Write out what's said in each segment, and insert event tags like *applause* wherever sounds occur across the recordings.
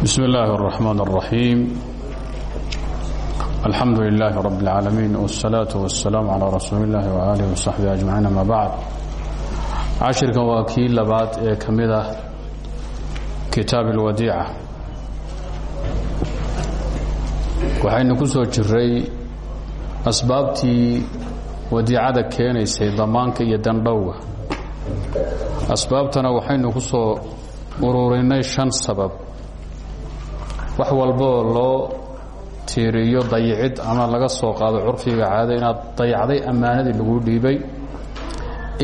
بسم الله الرحمن الرحيم الحمد لله رب العالمين والصلاة والسلام على رسول الله وآله وصحبه أجمعين أما بعد cashirkan waa kii labaad ee ka mid ah kitaab اlwadiica waxaynu ku soo jiray asbaabtii wadiicada keenaysay damaanka iyo dandhowga asbaabtana waxaynu ku soo ururinay shan sabab wax walbaoo loo tiiriyo dayicid ama laga soo qaado curfiga caado inaad dayacday ammaanadii lagu dhiibay.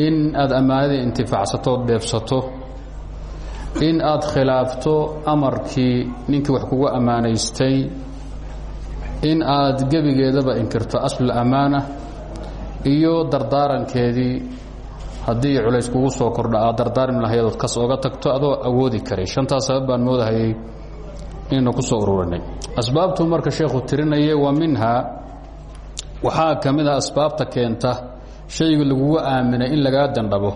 In aad ammaanadii intifaacsato ood in aad khilaafto amarkii ninkii wax kugu ammaanaystay. In aad gebigeedaba inkirto aslul ammaana. Iyo dardaarankeedii haddii culays kugu soo kordha aad dardaarmi lahayadood kas oga tagto adoo awoodi karay. Shantaas sabab baan moodahayay inaynu ku soo ururinay. Asbaabtuu marka sheekhu tirinayay wa minhaa waxaa ka ah asbaabta keenta shayga lagugu aaminay in lagaa dandhabo.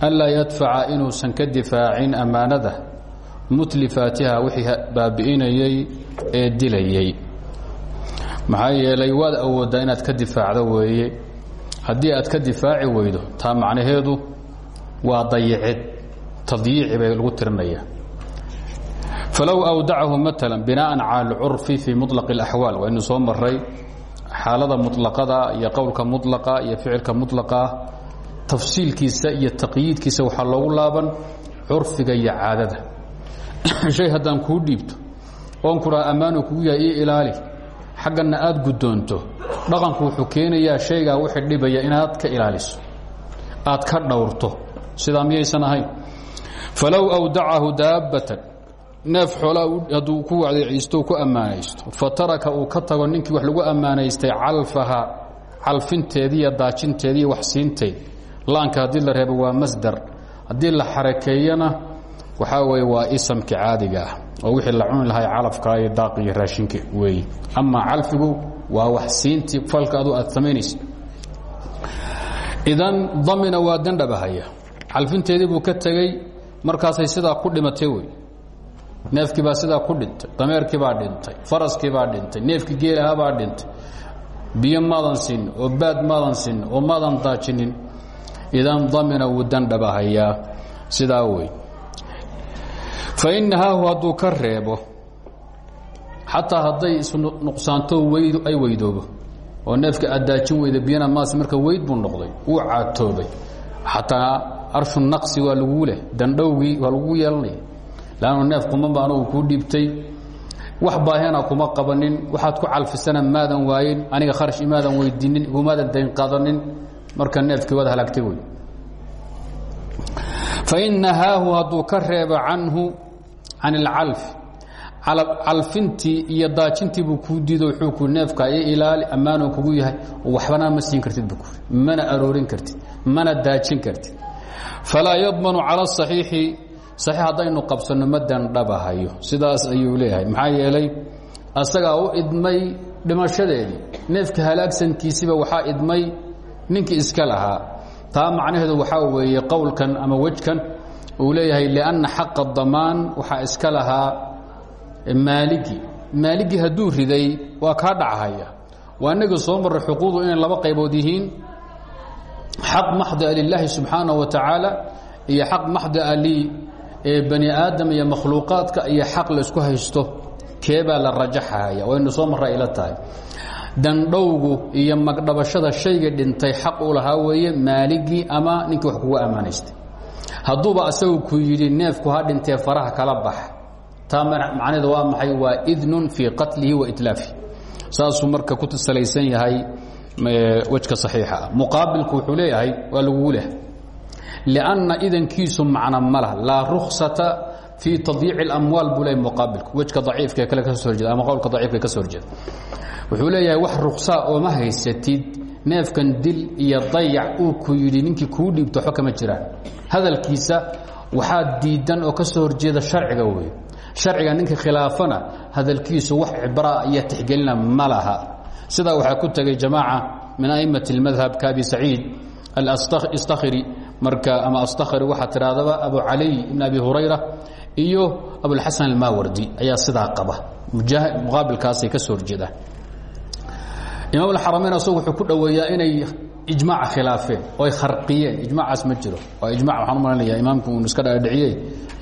Anlaa yadfaca inuusan ka difaacin ammaanada. Mutlifaatiha wixii baabi'inayey ee dilayey maxaa yeelay waad awooddaa inaad ka difaacdo weeye. Haddii aad ka difaaci weydo taa macnaheedu waa dayicid. Tadyiici bay lagu tirinaya falow awdacahu maala binaan cala alcurfi fii mulaq اlaxwaal waynu soo maray xaalada mulaqada iyo qowlka mulaqa iyo ficilka mulaqa tafsiilkiisa iyo taqyiidkiisa waxaa loogu laaban curfiga iyo caadada shay haddaan kuu dhiibto oon kuraa ammaanu kugu yahay io ilaali xagganna aada guddoonto dhaqanku wuxuu keenayaa shaygaa wixi dhibaya inaad ka ilaaliso aad ka dhowrto sidaa miyaysan ahayn falow awdacahu daabbatan neef xoolaa hadduu ku wacdayciisto ku ammaanaysto. Fa taraka uu ka tago ninkii wax lagu ammaanaystay calfaha calfinteedii iyo daajinteedii iyo waxsiinteed laanka haddii la reebo waa masdar. Haddii la xarakeeyana waxaa weeye waa isamka caadiga ah oo wixii la cuni lahay calafka iyo daaq iyo raashinka weeye amaa calfigu waa waxsiintii falka adu aad samaynaysa idan damina waa dandhabahaya calfinteedii buu ka tegey markaasay sidaa ku dhimatay wey neefkii baa sidaa ku dhintay dameerkii baa dhintay faraskii baa dhintay neefkii geelahaa baa dhintay. Biyo maadan siin oo baad maadan siin oo maadan daajinin idan damina wuu dandhabahayaa sidaa wey fain nahaahu hadduu ka reebo xataa hadday isnuqsaanto ay weydoobo oo neefka aad daajin weyda biyana maas marka weyd buu noqday wuu caatoobay. Xataa arshu naqsi waa laguu leh dandhowgii waa lagu yeelanaya lannu neef kumanba anugu kuu dhiibtay. Wax baahina kuma qabanin. Waxaad ku calfisana maadan waayin aniga kharash imaadan weydiinin igumaadan daynqadanin marka neefkii waad halagtay wey. Fain nahaahu hadduu ka reebo canhu can ilcalfi calfintii iyo daajintii buu kuu diido wuxuu ku neefka i ilaali ammaanuu kugu yahay waxbana ma siin kartid buku mana aroorin kartid mana daajin kartid. Falaa yadmanu cala asaxiixi saxiix haddaynu qabsanno ma dandhabahayo. Sidaas ayuu leeyahay. Maxaa yeelay asagaa u idmay dhimashadeedii. Neefka halaagsankiisiba waxaa idmay ninkii iska lahaa. Taa macnaheedu waxaa weeye qowlkan ama wejkan uu leeyahay lianna xaqa damaan waxaa iska lahaa maaligi. Maaligii hadduu riday waa kaa dhachaya waa inagii soo marray xuquuqdu inay laba qaybood yihiin. Xaq maxdi a lilaahi subxaanaه wa tacaala iyo xaq maxdi a li ee bani aadam iyo makhluuqaadka iyo xaq laysku haysto keebaa la rajaxaya waynu soo marra ila tahay. Dandhowgu iyo magdhabashada shayga dhintay xaq u lahaa weeye maaligii ama ninkii wax kugu ammaanaystay hadduuba asagu ku yidhi neefku ha dhintee faraha kala bax taa macnaheedu waa maxay? Waa idnun fii qatlihi wa itlaafihi saasuu marka ku salaysan yahay wejka saxiixa ah. Muqaabilku wuxuu leeyahay waa lagugu leh لأنa idankiisu macno ma lah laa ruksata fii tadyiic اlamwaal buu le muqaabilku wejka daciifka kale ka soo horjeeda ama qowlka daciifka ka soo horjeeda wuxuu leeyahay wax ruksaa oo ma haysatid neefkan dil iyo dayac uu ku yidhi ninkii kuu dhiibto waxba kama jiraan hadalkiisa waxaa diidan oo ka soo horjeeda sharciga wey sharciga ninkii khilaafana hadalkiisu wax cibraa iyo tixgelina ma laha sidaa waxaa ku tegay jamaaca min a'imaة اlmadhab ka abi saciid اstakri marka ama astakri waxaa tidhahdaba abu caliy ibn abi hurayra iyo abulxasan almawardi ayaa sidaa qaba. Muqaabilkaasay ka soo horjeedaan imaam alxaramayn asagu wuxuu ku dhoweeyaa inay ijmaaca khilaafeen oo ay kharqiyeen. Ijmaacaas ma jiro. Waa ijmac waxaan u malanaya imaamku unu iska dhaadhiciyey.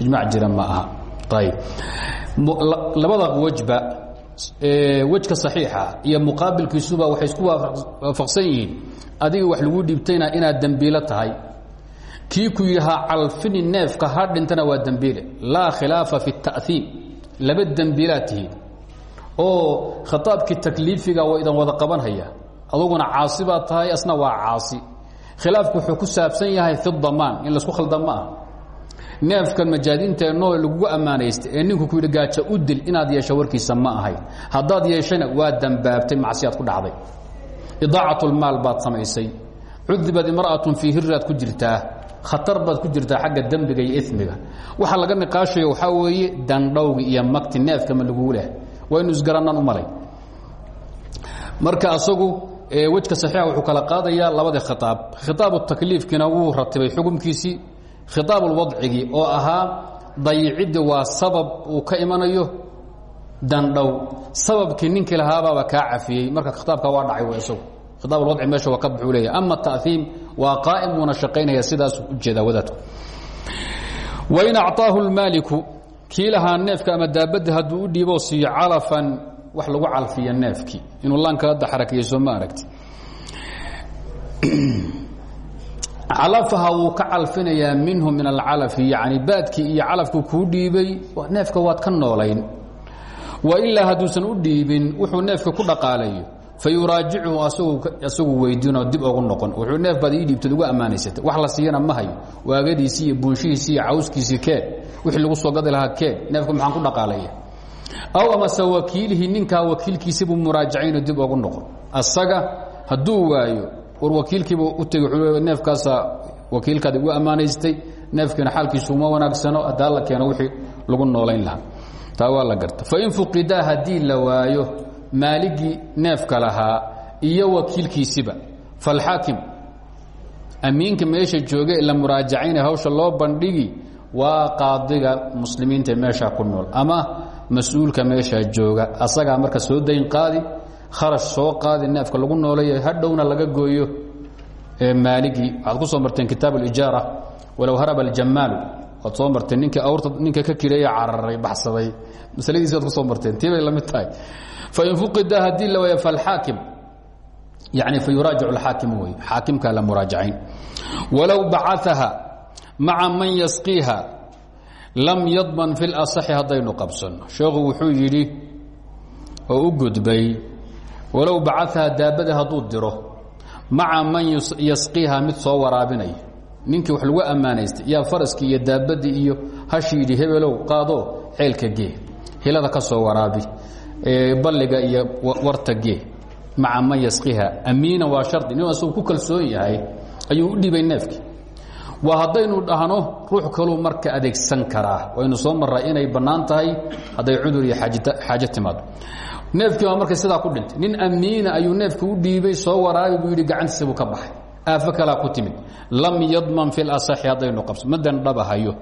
Ijmac jira ma aha. Ayb labada wejba wejka saxiixa iyo muqaabilkiisuba waxay isku waafaqsan yihiin. Adiga wax lagu dhiibtayna inaad dembiilo tahay kii ku yidhahaa calfini neefka ha dhintana waa dembiile laa khilaafa fi الta'hiim laba dembiilaad tihiin. Oo khitaabkii takliifiga waa idan wada qabanhaya aduguna caasi baad tahay asna waa caasi. Khilaafku wuxuu ku saabsan yahay fi damaan in la isku khaldan ma ah neefkan majaadiintae nool lagugu ammaanaysta ee ninku ku yidhi gaaja u dil inaad yeesho warkiisa ma ahayn. Haddaad yeeshana waa dembaabtay macsiyaad ku dhacday. Idaacatlmaal baad samaysay. Cudibad imra'atun fii hiraad ku jirtaa khatar baad ku jirtaa xagga dembiga iyo imiga waxa laga niqaashayo waxaa weeye dandhowgi iyo magti neefkama lagugu leh waynu isgarannaan u malay. Marka asagu wejka saxiixa wuxuu kala qaadayaa labadii khitaab. Khitaabu takliifkiina wuu ratibay xukumkiisii. Khitaab ulwadcigii oo ahaa dayiciddi waa sabab uu ka imanayo dandhow. Sababkii ninkii lahaabaaba kaa cafiyey. Marka khitaabka waa dhacay isagu khitaab ulwadci meesha waa ka buxuu leeyahy ama ta'hiim waa qaa'im shaqaynaya sidaasuu u jeedaa wadaadku wain acطaahu اlmaaliku kii neefka ama daabadda hadduu u dhiiboo siiyo calafan wax lagu calfiya neefkii. Inuu laanka hadda xarakayso ma calafaha wuu ka calfinayaa minhu min alcalafi yani baadkii iyo calafku kuu dhiibay neefka waad ka noolayn. Wailaa hadduusan u dhiibin wuxuu neefka ku dhaqaalayo fayuraajichu asagu weydiinoo dib ogu noqon. Wuxuu neef baad ii dhiibtad ugu ammaanaysatay. Wax la siiyana ma hayo. Waagadiisii iyo buunshihiisii iyo cawskiisii keen wixii lagu soo gadi lahaa keen neefka maxaan ku dhaqaalaya? Aw amase wakiilihii ninkaa wakiilkiisibuu muraajacaynoo dib ogu noqon. Asaga hadduu waayo war wakiilkiiba u tegi wuuu neefkaasa wakiilkaad igu ammaanaystay. Neefkiina xaalkiisu uma wanaagsano haddaa la keeno wixii lagu noolayn lahaa. Taa waa la garta. Fain fuqidaa haddii la waayo maaligii neefka lahaa iyo wakiilkiisiba. Falxaakim amiinka meesha jooga la muraajacayna hawsha loo bandhigi waa qaadiga muslimiinta meesha ku nool ama mas'uulka meesha jooga. Asagaa marka soo dayn qaadi kharash soo qaadi neefka lagu noolaya hadhowna laga gooyo maaligii waxaad ku soo marteen kitaab alijaara walow haraba aljamaalu. Waad soo marteen ninkii awrta ninka ka kireeye cararay baxsaday. Masladiisi waad ku soo marteen. Tii bay la mid tahay fain fuqida haddii la waaya falxaakim yani fayuraajic alxaakim wey xaakimkaa la muraajacayn walow bacaaha maca man yasqiiha lam yadman fi اlasaxi haddaynu qabsanno sheekhu wuxuu yidhi oo u gudbay walow bacaaha daabada hadduu diro maca man yasqiiha mid soo waraabinaya ninkii wax lagu ammaanaystay yaa faraskii iyo daabadii iyo hashii yidhi hebelow qaado ceelka gee hilada ka soo waraabi balliga iyo warta gee maca man yasqiha. Amiina waa shardi. Nin asagu ku kalsoon yahay ayuu u dhibay neefkii waa haddaynu dhahno ruux kaluu marka adeegsan karaa. Waynu soo maraa inay bannaan tahay hadday cudur iyo xaajo timaado neefkii marka sidaa ku dhintay. Nin amiina ayuu neefkii u dhiibay soo waraabi buu yidhi gacantiisa buu ka baxay. Aafo kalaa ku timid. Lam yadman fi lasaxi haddaynu qabso. Ma dandhabahayo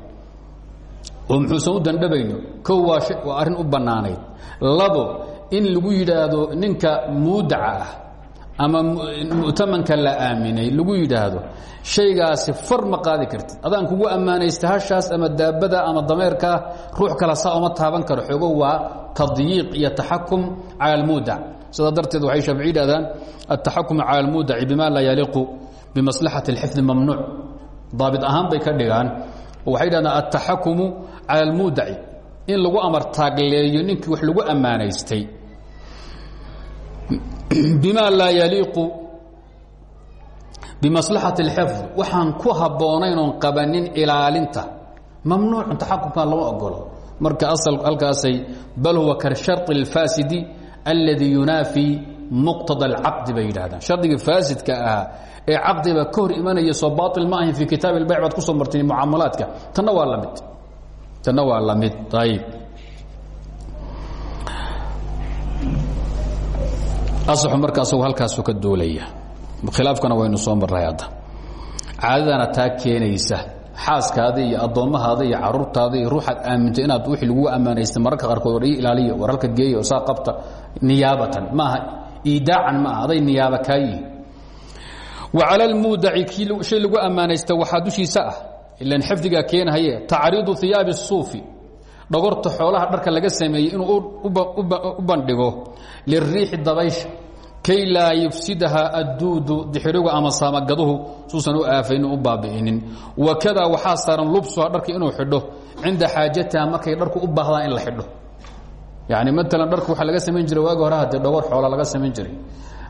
oo muxuusan u dandhabayno kow waa arrin u bannaanayd labo in lagu yidhaahdo ninka muudaca ah ama mu'tamanka la aaminay lagu yidhaahdo shaygaasi far ma qaadi kartid. Adaan kugu ammaanaysta hashaas ama daabada ama dameerkaa ruux kala saa uma taaban karo. Xoogo waa tadyiiq iyo taxakum cala almuudac sidaa darteed waxay shaafici yidhahdaan altaxakum cala bima laa yaliiqu bimaslaxati اlxifdi mamnuuc. Daabit ahaan bay ka dhigaan. Waxay yidhahdaan altaxakumu cala almuudaci in lagu amar taagleeyo ninkii wax lagu ammaanaystay bima laa yaliiqu bimaslaxati اlxifd waxaan ku habboonayn oon qabanin ilaalinta mamnuucun taxakumkan lama ogolo marka asal halkaasay bal huwa kasharطi اlfaasidi alladii yunaafii muqtada اlcaqdi bay yidhahdaan shardigii faasidka ahaa ee caqdiba ka hor imanaya soo baail ma ahayn fii kitaab اlbayc baad ku soo martay mucaamalaadka tanna waa lamid tanna waa la mid ayb asaxu marka asagu halkaasu ka duulaya. Khilaafkana waynu soo marray hadda. Caadadana taa keenaysa xaaskaada iyo addoommahaada iyo caruurtaada iyo ruuxaad aamintay inaad wixii lagu ammaanaystay mararka qaarkood war ii ilaaliya war halka geeya oo saa qabta niyaabatan ma aha iidaacan ma aha aday niyaaba kaa yihiin wa cala almuudaci kii shay lagu ammaanaysta waxaa dushiisa ah ilan xifdigaa keenahaye tacriidu hiyaabi الsuufi dhogorta xoolaha dharka laga sameeyey inuu u bandhigo liriixi dabaysha kay laa yufsidaha adduudu dixirigu ama saamagaduhu suusan u aafaynin u baabi'inin wakadaa waxaa saaran lubsuha dharka inuu xidho cinda xaajatiha markay dharku u baahdaan in la xidho. Yani maalan dharka waxaa laga samayn jiray waagi hore haddee dhogor xoola laga samayn jiray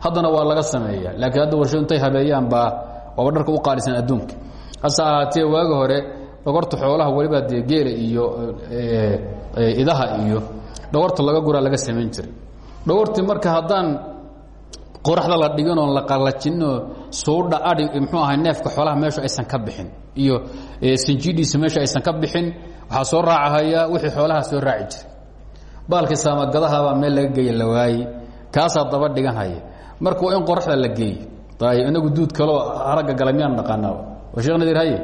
haddana waa laga sameeya laakiin hadda warshadu habeeyaan baa waaba dharka u qaalisan adduunka hase ahaatee waagi hore dhogorta xoolaha weliba dee geela iyo idaha iyo dhogorta laga guraa laga samayn jiray. Dhogortii marka haddaan qoraxda la dhiginoo la qallajinoo suudha ai mxuu ahay neefka xoolaha meeshu aysan ka bixin iyo sinjidhiisa meesha aysan ka bixin waxaa soo raacahaya wixii xoolaha soo raaci jiray. Baalkii saamagadahabaa meel laga geeya la waaye kaasaa daba dhigan haya marka in qoraxda la geeyo ayb inagu duud kaloo haragga gala miyaan sheekh nadir haye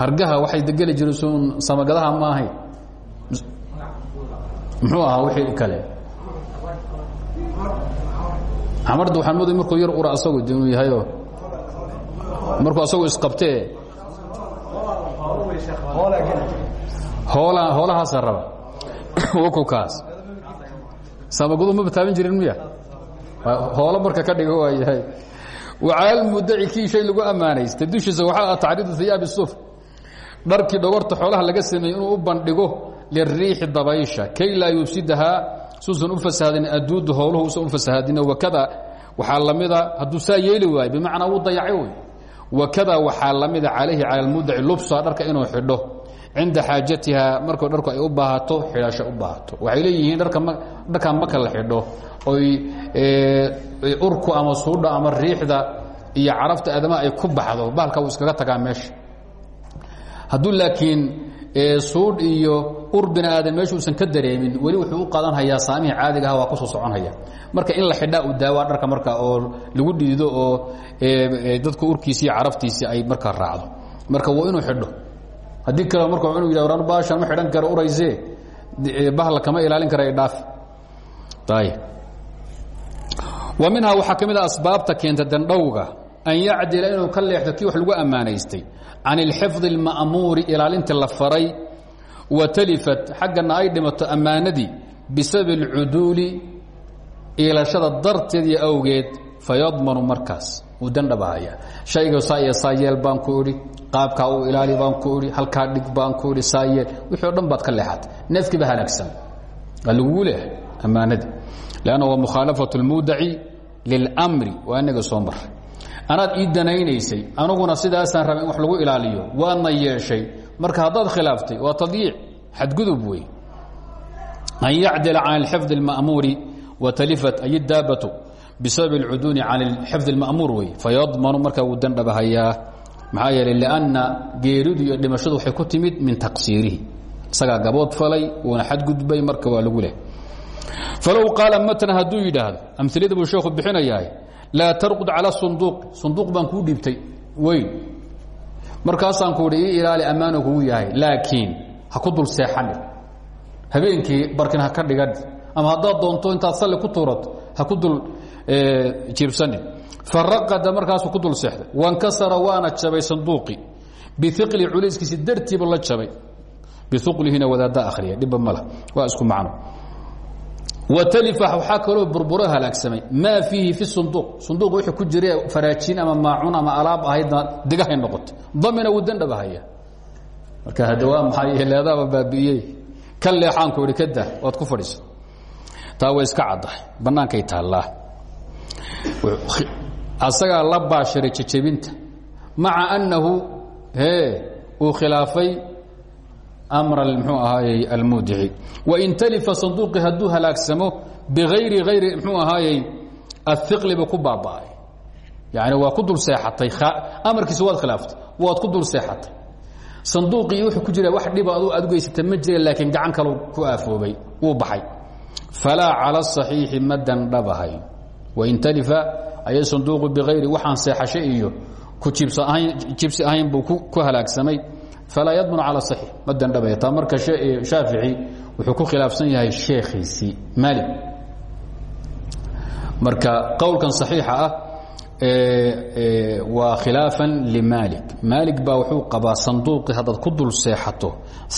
hargaha waxay degeli jire sun samagadaha ma ahayn muxuu ahaa wixii kale? Xamarda waxaan mooday markuu yar ura asagu de inuu yahayo markuu asagu isqabtee? Hoola hoolahaasa raba. *coughs* Wakukaas samagadu maba taaban jirin miya? Hoolo marka ka dhigo waa yahay wacaalmudaci kii shay lagu ammaanaystay. Dushiisa waxaa ah tacriidu hiyaabi suf. Dharkii dhogorta xoolaha laga sameeyey inuu u bandhigo liriixi dabaysha kay laa yufsidahaa suusan u fasahaadin adduudu howluhu usan u fasahaadin wakada waxaa lamida hadduu saa yeeli waayo bimacnaa wuu dayacay wey wakada waxaa lamida calayhi cala almudaci lubsa dharka inuu xidho cinda xaajatiha markuu dharku ay u baahato xidhasho u baahato. Waxay leeyihiin dharka dharka marka la xidho oy urku ama suudha ama riixda iyo carafta aadamaha ay ku baxdo bahalka wuu iskaga tagaa meesha. Hadduu laakiin suudh iyo ur bini aadan meesha uusan ka dareemin weli wuxuu u qaadanhayaa saamihii caadigaha waa ku soo soconhaya marka in la xidhaa u daawaa dharka marka oo lagu dhidido oo dadku urkiisi iyo caraftiisii ay markaa raacdo. Marka waa inuu xidho haddii kale marka inuu yidhah ran baashan ma xidhan karo urayse. Bahla kama ilaalin kara dhaafi ayib wa minhaa waxaa ka mid a asbaabta keenta dandhowga an yacdila inuu ka leexdo wax lagu ammaanaystay can ilxifdi اlma'muuri ilaalintii la faray wa talifat xaggana ay dhimato ammaanadii bisabab اlcuduuli iilashada darteed iyo awgeed fayadmanu markaas. Wuu dandhabahaya shayga saa iyo baan ku idhi qaabkaa u ilaali baan ku idhi halkaa dhig baan ku idhi saa yeel wixii o dhan baad ka leexatay neefkiiba halaagsan waa lagugu leehay ammaanadii lanna waa mukhaalafaة اlmuudaci lilmri waa inaga soo maray anaad ii danaynaysay aniguna sidaasaan raba in wax lagu ilaaliyo waadna yeeshay marka haddaad khilaaftay waa tadyiic xadgudub wey an yacdila can xifdi اlma'muuri watalifat ay daabatu bisabab اlcuduuni can xifdi اlma'muur wey fayadmanu markaa wuu dandhabahayaa maxaa yeelay lianna geeridu iyo dhimashadu waxay ku timid min taqsiirihi. Isagaa gabood falay wuuna xadgudbay marka waa lagu leh. Falow qaala matna hadduu yidhaahdo amilada buu sheekhu bixinayaa laa tarqud calى sunduuq. Sunduuq baan kuu dhiibtay weyn. Markaasaan ku idhi ii ilaali ammaano kugu yahay. Laakiin ha ku dul seexanin habeenkii barkin ha ka dhigan ama haddaad doonto intaad salli ku tuurato ha ku dul jiibsanin faraqada markaasuu ku dul seexday. Wankasara waana jabay sanduuqii biiqli culayskiisi dartiiba la jabay. Biuqlihina wadaadda akhriya dhibba mala waa isku macno. Watalifa waxaa kaloo burburo halaagsamay maa fiihi fi sunduuq. Sunduuq wixii ku jira faraajiin ama maacun ama alaab ahaydna degahay noqotay. Damina wuu dandhabahaya marka hadawaa maxaa leedaaba baabi'iyey ka leexaanku idhi kada waad ku fadhiisa taa way iska caddahay. Bannaankay taallaa asagaa la baashiray jejebinta maca annahu hee uu khilaafay amra mxuu ahaayey almuudici wain talifa sanduuqi hadduu halaagsamo bigayri hayri mxuu ahaayey aiqli buu ku baaba'ay. Yani waa ku dul seexatay amarkiisa waad khilaaftay waad ku dul seexatay. Sanduuqii wuxuu ku jira wax dhiba adu aad ma jira laakiin gacan kalu ku aafoobay wuu baxay. Falaa cala asaxiixi ma dandhabahay wain talifa aya sanduuqu bigayri waxaan seexasho iyo ku jibsi ahayn buu ku halaagsamay. Falaa yadmanu cala saxiix ma dandhabaya. Taa marka shaafici wuxuu ku khilaafsan yahay sheekhiisii maali marka qowlkan صaxiixa ah waa khilaafan limaalik maalik. Baa wuxuu qabaa sanduuqii haddaad ku dul seexato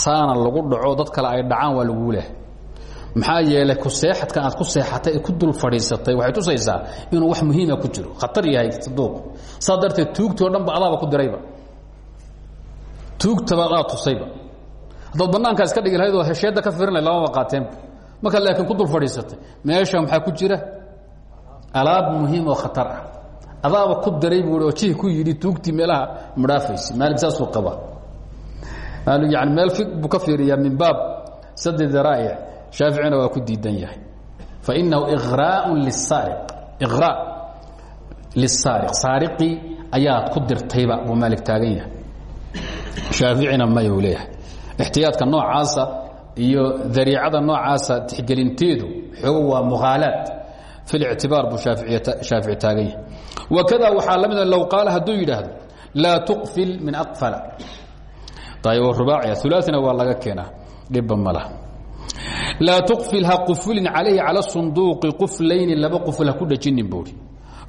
saana lagu dhaco dad kale ay dhacaan waa laguu leh maxaa yeelay ku seexadkan aad ku seexatay ee ku dul fadhiisatay waxay tusaysaa inuu wax muhiima ku jiro. Khatar yahay sanduuq saa darteed tuugtii o dhan ba adaaba ku dirayba. Tuugtaba adaa tusayba. Haddaad bannaankaa iska dhigi oo hesheedda ka firinay lamaba qaateenba markaad laakiin ku dul fadhiisatay. Meesha maxaa ku jira alaab muhiim oo khatar ah. Adaaba ku diray buu oo ku yidhi tuugtii meelaha madhaafaysa maalik saasuu qabaa. Yani meel fig buu ka fiiriyaa min baab sadi daraa'ic shaaficina waa ku diidan yahay. Fainahu iqraaءu lisaariq iqraa lisaariq saariqii ayaad ku dirtayba buu maalik taagan yahay. Shaaficina mayuu leeyahay. Ixtiyaadka noocaasa iyo dariicada noocaasa tixgelinteedu xoogo waa mukhaalaad fi lictibaar buu shaafici taagan yahay. Wakada waxaa la mida low qaala hadduu yidhaahdo laa tuqfil min aqfala. Ayb rubaaciya ulaaina waa laga keenaa. Dhibba ma laha laa tuqfil ha qufulin calayhi cala sunduuqi quflayni laba quful ha ku dhajinin buui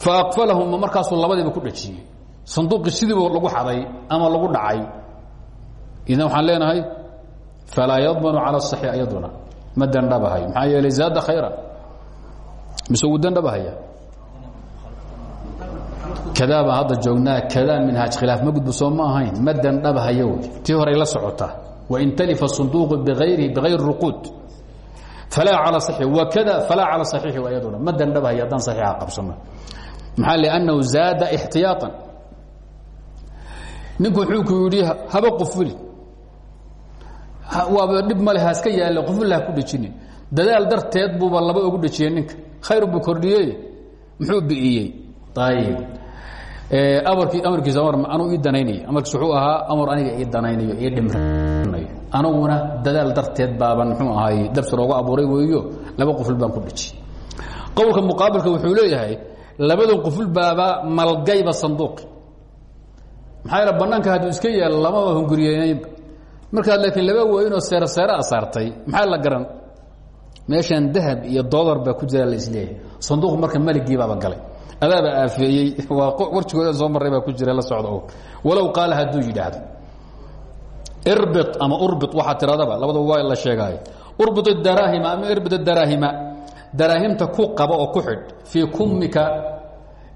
faaqfalahuma markaasuu labadiiba ku dhajiyey. Sanduuqii sidiiba lagu xaday ama lagu dhacay. Idan waxaan leenahay falaa yadmanu cala aصaxi ayaduna. Ma dandhabahayo maxaa yeelay zaada khayra mise wuu dandhabahaya kadaa baan hadda joognaa kadaa minhaaj khilaaf ma gudbo soo ma ahayn. Ma dandhabahayo wy tii horay la socotaa. Wain talifa sunduuqu biayrihi bigayri ruquud ma dandhabahayo haddaan saxiixa qabsano maxaa liannahu zaada ixtiyaaan ninku wuxuu ku yidhi haba qufuli waaba dhib male haska yaalla quful ha ku dhejinin dadaal darteed buuba laba ogu dhejiyey ninka khayr buu kordhiyey muxuu bi'iyey amarkii amarkiisa amar anuu ii danaynay amarkiis wuxuu ahaa amar aniga ii danaynayo ii dhimrinayo aniguna dadaal darteed baaban muxuu ahaay darsi loogu abuuray weeyo laba quful baan ku dhejiyey qowlka muqaabilka wuxuu leeyahay labadan quful baaba malgayba sanduuqi maxaa yaele bannaanka iska yaalo lamaba hunguriyeynayba. Markaad laakiin laba weynoo seero seero a saartay maxaa la garan? Meeshan dahab iyo dolar baa ku jira la is leeyahay sanduuq marka maligii baaba galay. Adaaba aafeeyey *laughs* waa warjigooda soo marray baa ku jira la socda og walow qaala irbi ama urbi waxaa tiradaba labadaba waa la sheegaayo. Urbi daraahima ama irbi daraahima daraahimta ku qaba oo ku xidh fii kumika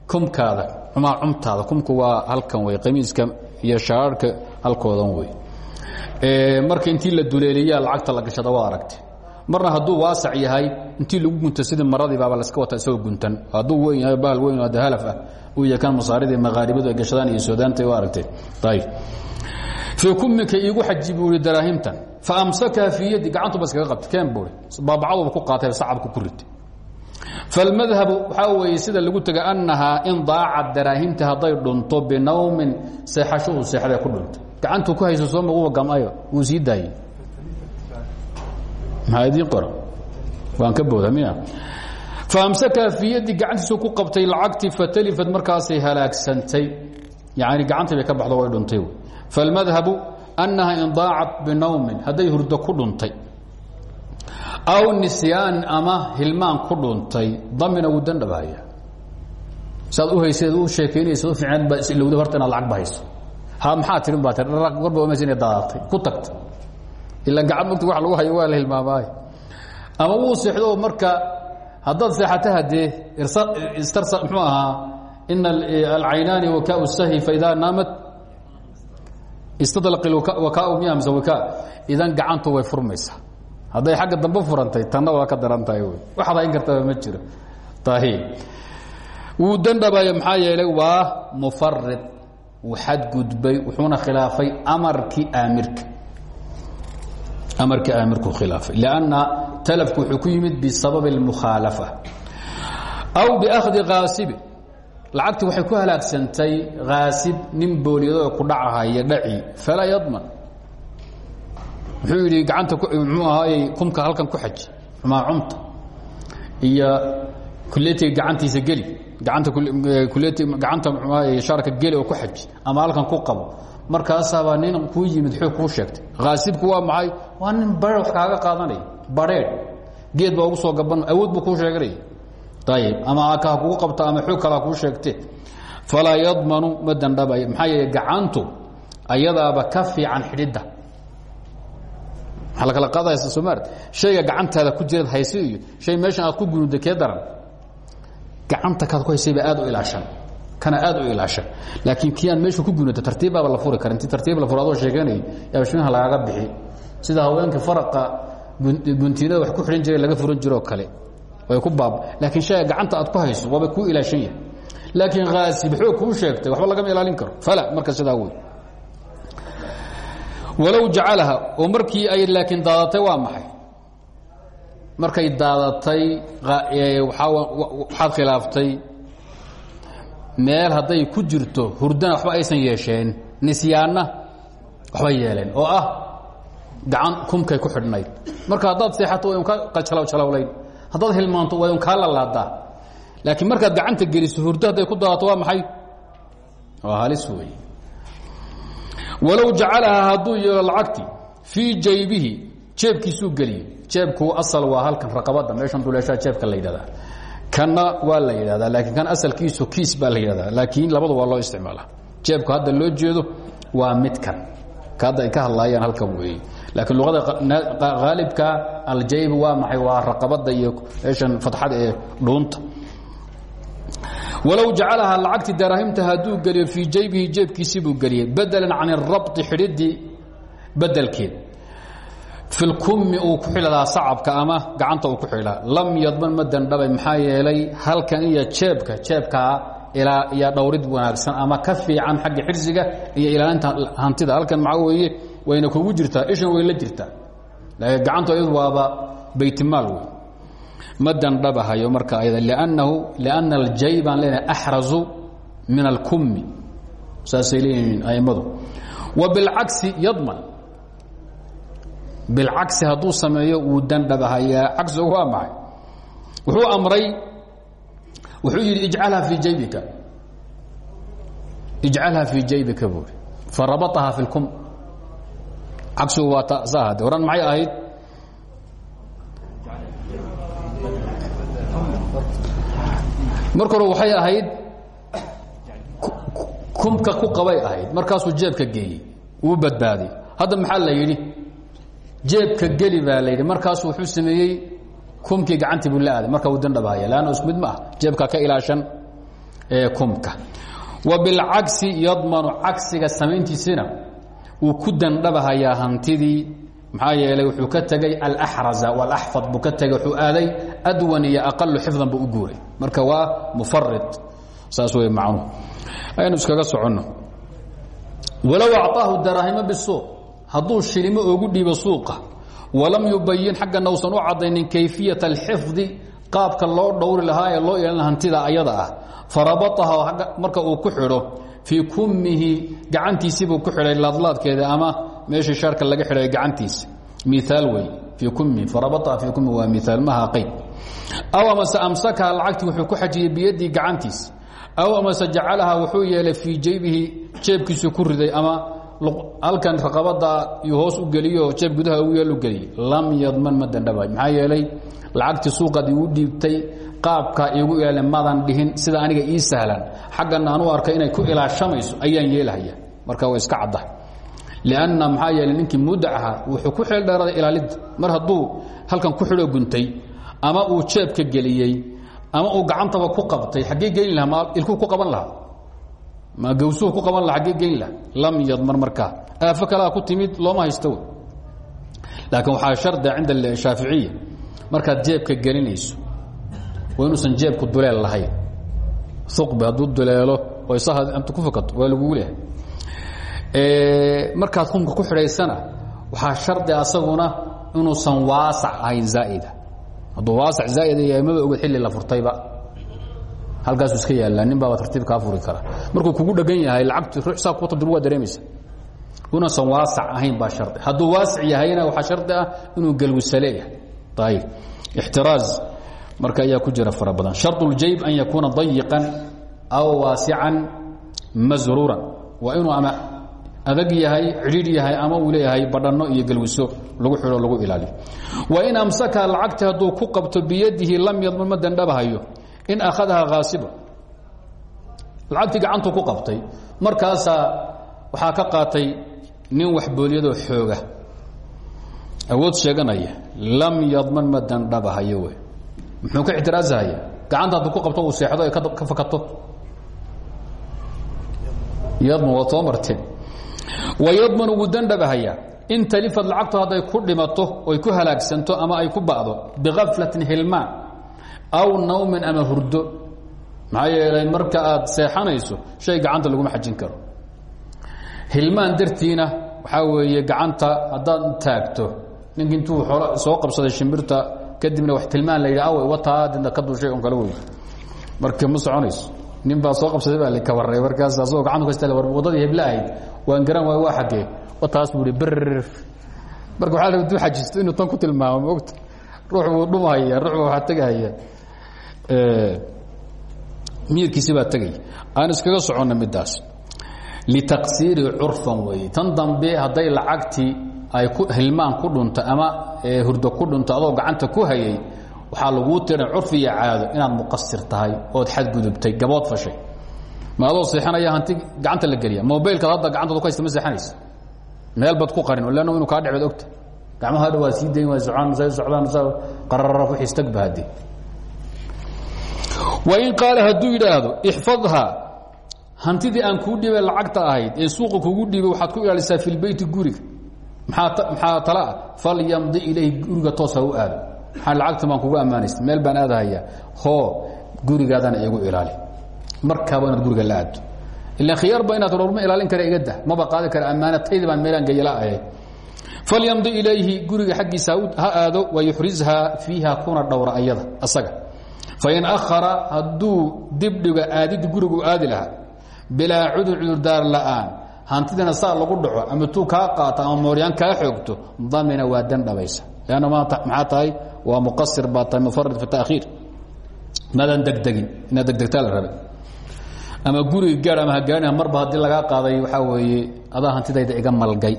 kumkaada. Xumaa cumtaada. Kumku waa halkan wey qamiiska iyo shaararhka halkoodan wey marka intii la duleeliyaa lacagta la gashada waa aragtay. Marna hadduu waasac yahay intii lagu gunta sidii maradii baaba laska wata isagoo guntan. Hadduu weyn bahal weyn oo de halaf ah uu yahay kan masaaridii maqaaribadu ay gashadaan iyo suudaanta waa aragtay. Ayib fii kumika iigu xaji buu i daraahimtan. Fa amsakaha fii yadi gacantuba iskaga qabtay keen buui baabacaduba ku qaatay sacabka ku ritay falmadhabu waxaa weeye sida lagu tega annahaa in daacat daraahimta hadday dhunto binawmin seexasho uu seexday ku dhuntay. Gacantuu ku hayso soo maguba gamayo wuu sii daayey. Maxaa idiin qora waan ka booda miya. Faamsakaha fii yaddi gacantiisu ku qabtay lacagtii fatalifad markaasay halaagsantay. Yani gacantii bay ka baxdo way dhuntay falmadhabu annaha in daacat binawmin hadday hurdo ku dhuntay aw nisyaanin ama hilmaan ku dhuntay damina wuu dandhabahaya saad u hayseed u sheekaynaysa u fiicneed baa islowda horta inaad lacag ba hayso ha maxaa tirin baa tir warba omaysa inay daadatay ku tagta ila gacan mugti wax lagu hayo waa la hilmaamaayo ama wuu seexdo marka haddaad seexata haddee istarsa muxuu ahaa ina alcaynaani wakaau sahi faidaa naamat istadlaq wakaau miya mise wakaa idan gacantu way furmaysaa hadday xagga dambe furantay tanna waa ka daran tahay wy hayn kartaba ma jiro. Tahi. Wuu dandhabayo maxaa yeelay waa mufarid wuu xadgudbay wuxuuna khilaafay amarkii aamirka. Amarkii aamirku khilaafay. Lanna talafku wuxuu ku yimid bisababi اlmukhaalafa aw biakhdi kaasibin lacagtii waxay ku halaagsantay kaasib nin booliyadoo ku dhacahaya dhaci falaa yadman. Muxuu yidhi gacanta mxuu ahaayey kumka halkan ku xaji xumaa cumta iyo kuletiga gacantiisa geli gaanta kuleti gacanta shaarka geli oo ku xaji ama halkan ku qabo. Markaasaabaa nin kuu yimid xoog kuu sheegtay. Khaasibku waa maxay? Waa nin bareer wax kaaga qaadanaya bareer geed baa ugu soo gaban awood buu kuu sheeganaya ayib ama aka ha kugu qabta ama xoog kale ha kuu sheegte. Falaa yadmanu ma dandhabaya maxaa yeele gacantu ayadaaba ka fiican xidhidda. Maxaa la kala qaadaysa somaar shayga gacantaada ku jirad hayse iyo shay meeshan aad ku gunuda kee daran gacanta kaad ku haysayba aad u ilaashan kana aad u ilaashan laakiin kii aan meesha ku gunata tartiibbaaba la furi kara intii tartiib la furo adoo sheeganayay yaa shinaha lagaaga bixi. Sida haweenkii faraqa buntiinada wax ku xidhan jiray laga furan jiroo kale laakiin shayga gacanta aad ku hayso waaba kuu ilaashan yahay. Laakiin haasib xoog kuu sheegtay waxba lagama ilaalin karo. Fala marka sidaa wey. Walow jacalaha oo markii ay laakiin daadatay waa maxay? Markay daadatay waxaad khilaaftay meel hadday ku jirto hurdana waxba aysan yeesheen nisyaanna waxba yeeleen. Oo ah gacan kumkay ku xidhnayd. Marka haddaad seexato un ka jalowjalowlayn haddaad hilmaanto way un kaa lalaadaa laakiin markaad gacanta geliso hurdo hadday ku daadato waa maxay? Waa halis wey walow jacalahaa hadduu yeelo lacagti fii jaybihi jeebkiisuu geliyo jeebku asal waa halkan raqabadda meeshan duleeshaa jeebka la yidhahdaa. Kanna waa la yidhahdaa laakiin kan asalkiisu kiis baa la yidhahdaa. Laakiin labadu waa loo isticmaalaa. Jeebku hadda loo jeedo waa midkan ka hadda ay ka hadlaayaan halkan weeye laakiin luqada haalibka aljayb waa maxay? Waa raqabadda iyo meeshan fatxada ee dhuunta. Walow jacalahaa lacagti daraahimta hadduu geliyo fii jaybihi jeebkiisii buu geliyey bedelan can irabطi xidhiddii bedelkeed. Fi lkummi uu ku xidhadaa sacabka ama gacanta uu ku xidhaa lam yadman ma dandhabay maxaa yeelay halkan iyo jeebka jeebkaa iyo dhowrid wanaagsan ama ka fiican xagga xirsiga iyo ilaalinta hantida. Halkan maxaa weeye wayna kugu jirtaa ishan way la jirtaa. Laakiin gacantu iyadu waaba baytimaal wey ma dandhabahayo marka ayada lnahu lianna aljay baan leenahay min alkummi. Saasay leeyihiin a'immadu. Wa bilcagsi yadman. Bilcagsi hadduu sameeyo wuu dandhabahayaa. Cagsigu waa maxay? Wuxuu amray wuxuu yidhi ijcalha fii jaybika. Ijcalha fii jaybika buuri farabataha fi lkum cagsigu waa tasaahade horan maxay ahayd? Marka hore waxay ahayd kumka ku qabay ahayd. Markaasuu jeebka geeyey wuu badbaaday. Hadda maxaa la yidhi? Jeebka geli baa la yidhi. Markaasuu wuxuu sameeyey kumkii gacantii buu la aaday. Marka wuu dandhabahaya lanna isku mid ma ah jeebka ka ilaashan ee kumka. Wa bilcagsi yadmanu cagsiga samayntiisina wuu ku dandhabahayaa hantidii maxaa yeelay wuxuu ka tegey alaxraza walaxfad buu ka tegey wuxuu aaday adwan iyo aqalu xifdan buu u guuray marka waa mufarid saas wey macnuhu aynu iskaga soconno walow acطaahu daraahimo bisuuq hadduu shilimo oogu dhiibo suuqa walam yubayin xaggana usan u caddaynin kayfiyaة اlxifdi qaabka loo dhowri lahaa ee loo ilaalin hantida ayada ah farabaaha marka uu ku xidho fii kummihi gacantiisibuu ku xidhay laadlaadkeeda ama meeshii shaarka laga xidhay gacantiisa miaal wey fii kummihi farabaaha fii kummihi waa miaal maha qayb aw amase amsakaha lacagtii wuxuu ku xajiyey biyadii gacantiisa aw amase jacalaha wuxuu yeelay fii jaybihi jeebkiisu ku riday ama halkan raqabada iyo hoos u geliyo jeeb gudaha ugu yeel u geliyey. Lam yadman ma dandhabay maxaa yeelay lacagtii suuqaad igu dhiibtay qaabka igu ilaali madan dhihin sida aniga ii sahlan. Xaggana aan u arkay inay ku ilaashamayso ayaan yeelahaya marka waa iska cadda. Lanna maxaa yeeley ninkii muddac ahaa wuxuu ku xeel dheeraday ilaalinta mar hadduu halkan ku xidho guntay ama uu jeebka geliyey ama uu gacantaba ku qabtay xaggee gelin lahaa ma ilkuu ku qaban lahaa. Ma gawsuhu ku qaban laha xaggee gelin laha lam yadman markaa aafo kalea ku timid looma haysto. Laakiin waxaa shardia cinda shaaficiya markaad jeebka gelinayso waa inuusan jeebku duleel lahayn. Uqbi hadduu duleelo oo isaha intu ku fakato waa lagugu leehay markaad kumka ku xidhaysana waxaa shardi asaguna inuusan waasac ahayn zaa'ida. Hadduu waasac zaa'ida yahay maba oged xilli la furtayba. Halkaasuu iska yaallaa nin baaba tartiib kaa furi kara. Markuu kugu dhegan yahay lacagtu ruux saa ku tadur waa dareemaysa. Inuusan waasac ahayn baa shardi. Hadduu waasic yahayna waxaa shardi ah inuu gelwisale yahay ayib ixtiraaz marka ayaa ku jira fara badan. Sharط اljayb an yakuuna dayiqan aw waasican masruuran waa inuu ama adag yahay cidhiidh yahay ama uu leeyahay badhanno iyo galwiso lagu xidho lagu ilaaliyo. Wain amsaka lacagta hadduu ku qabto biyadihi lam yadman ma dandhabahayo in akhadaha haasiba lacagtii gacantuu ku qabtay markaasaa waxaa ka qaatay nin waxboolyadoo xooga. Awood sheeganaya lam yadman ma dandhabahayo w muxuu ka ictiraazahaya gacanta hadduu ku qabto uu seexdo ay ka fakato. Yadman waad soo marteen. Wayadman wuu dandhabahayaa in talifad lacagtu hadday ku dhimato oy ku halaagsanto ama ay ku ba'do bikaflatin hilmaan aw nawmin ama hurdo. Maxaa yeelay marka aad seexanayso shay gacanta laguma xajin karo. Hilmaan dartiina waxaa weeye gacanta haddaad taagto nink intuu soo qabsaday shimbirta kadibna wax tilmaan la yidhi aw wataa dina ka dushay on kala wey marka ma soconayso. Nin baa soo qabsaday baa laka warray markaas asagoo gacanta kasta waddadii hebla ahayd waan garan waay waa xaggee. Wataas buu ihi brr marka waxaa la du xajisto inuu tan ku tilmaamo maogta. Ruux buu dhumhaya ruux buu waxaa tegahaya miyirkiisi baa tegay aan iskaga soconna midaas litaqsiiri curfan weeye. Tan dambe hadday lacagtii ay hilmaan ku dhunto ama hurdo ku dhunto adoo gacanta ku hayay waxaa laguu tiran curfi iyo caado inaad muqasir tahay ood xadgudubtay gabood fashay. Ma adoo seexanaya hanti gacanta la geliya mobilkaad hadda gacantooda ku haysta ma seexanaysa meel bad ku qarin leanno inuu kaa dheceed ogta. Gacmaha dha waa sii dayn waa socaan say socdaan sa qarara ku xiistagba hadde wain qaala hadduu yidhaahdo ixfadhaa hantidii aan kuu dhibay lacagta ahayd ee suuqa kugu dhibay waxaad ku ilaalisaa fi lbeyti guriga maxaa maxaa tala? Ah falyamdi ilayhi guriga toos u aado. Maxaa lacagta baan kugu ammaanaysa meel baan aadahayaa hoo gurigaadana igu ilaali. Markaaba inaad guriga la aado ilan khiyaarba inaad rorma ilaalin kara iga dah. Maba qaadi kara ammaanataydi baan meelaan gayala ahay falyamdi ilayhi guriga xaggiisa ha aado wayuxrizhaa fiiha kuna dhowra ayada asaga. Fain ahara hadduu dibdhiga aadidi gurigu aadi lahaa bilaa cudur cudurdaar hantidina saa lagu dhaco ama tuu kaa qaato ama mooryaan kaa xoogto damina waa dandhabaysa lanna maxaa tahay? Waa muqasir baa tahay mufarid fi taakhiir maadan degdegin inaad degdegtaa la rabay. Ama guriga gaar ama hagaani marba haddii lagaa qaaday waxaa weeye adaa hantidayda iga malgay.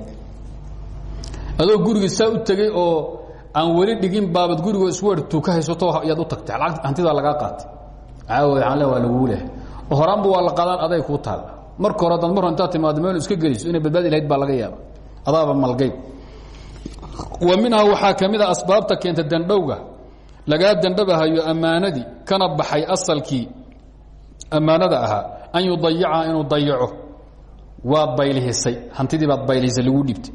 Adoo gurigii saa u tegey oo aan weli dhigin baabad gurigo iswertu ka haysato yaad u tagtay. Hantidaa lagaa qaatay. Caawa aan le waa laguu la qaadaan aday kuu taalla marka hore adaad mar intaad timaado meel iska geliso inay badbaadi lahayd baa laga yaaba adaaba malgay. Wa minhaa waxaa ka mid a asbaabta keenta dandhowga lagaa dandhabahayo ammaanadii kana baxay asalkii ammaanada ahaa an yudayicaha inuu dayaco. Waad baylihisay. Hantidii baad baylihisay lagu dhibtay.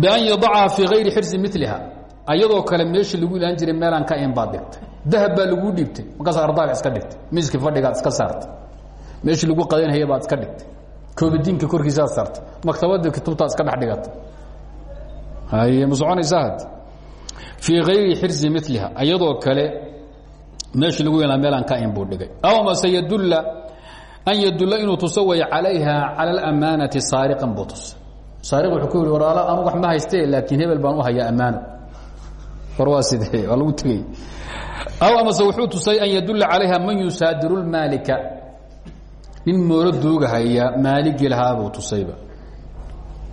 Bian yadacaha fii hayri xirsi miliha ayadoo kale meeshii lagu ilaan jiray meelaan ka in baad dhigtay. Dahab baa laguu dhiibtay markaas ardaaga iska dhigtay. Miiskii fadhigaad iska saartay meeshii lagu qadanhaya baad iska dhigtay. Koobadiinka korkiisaad saartay. Maktabadii kutubtaad iska dhex dhigatay haye ma soconaysaa had fii hayri xirsi kale meeshii lagu ilaa meelaan ka in buu dhigay. Aw mase yadulla an yadulla inuu tuso way calayha cala alamaanati saariqan buu tusa wuxuu ku yidhi war ala anu wax ma haystee laakiin hebel baan u hayaa ammaano. War waa sidee? Aw amase wuxuu tusay an yadulla calayha man yusaadiru lmaalika nin moolo duugahaya maaligii lahaabuu tusayba.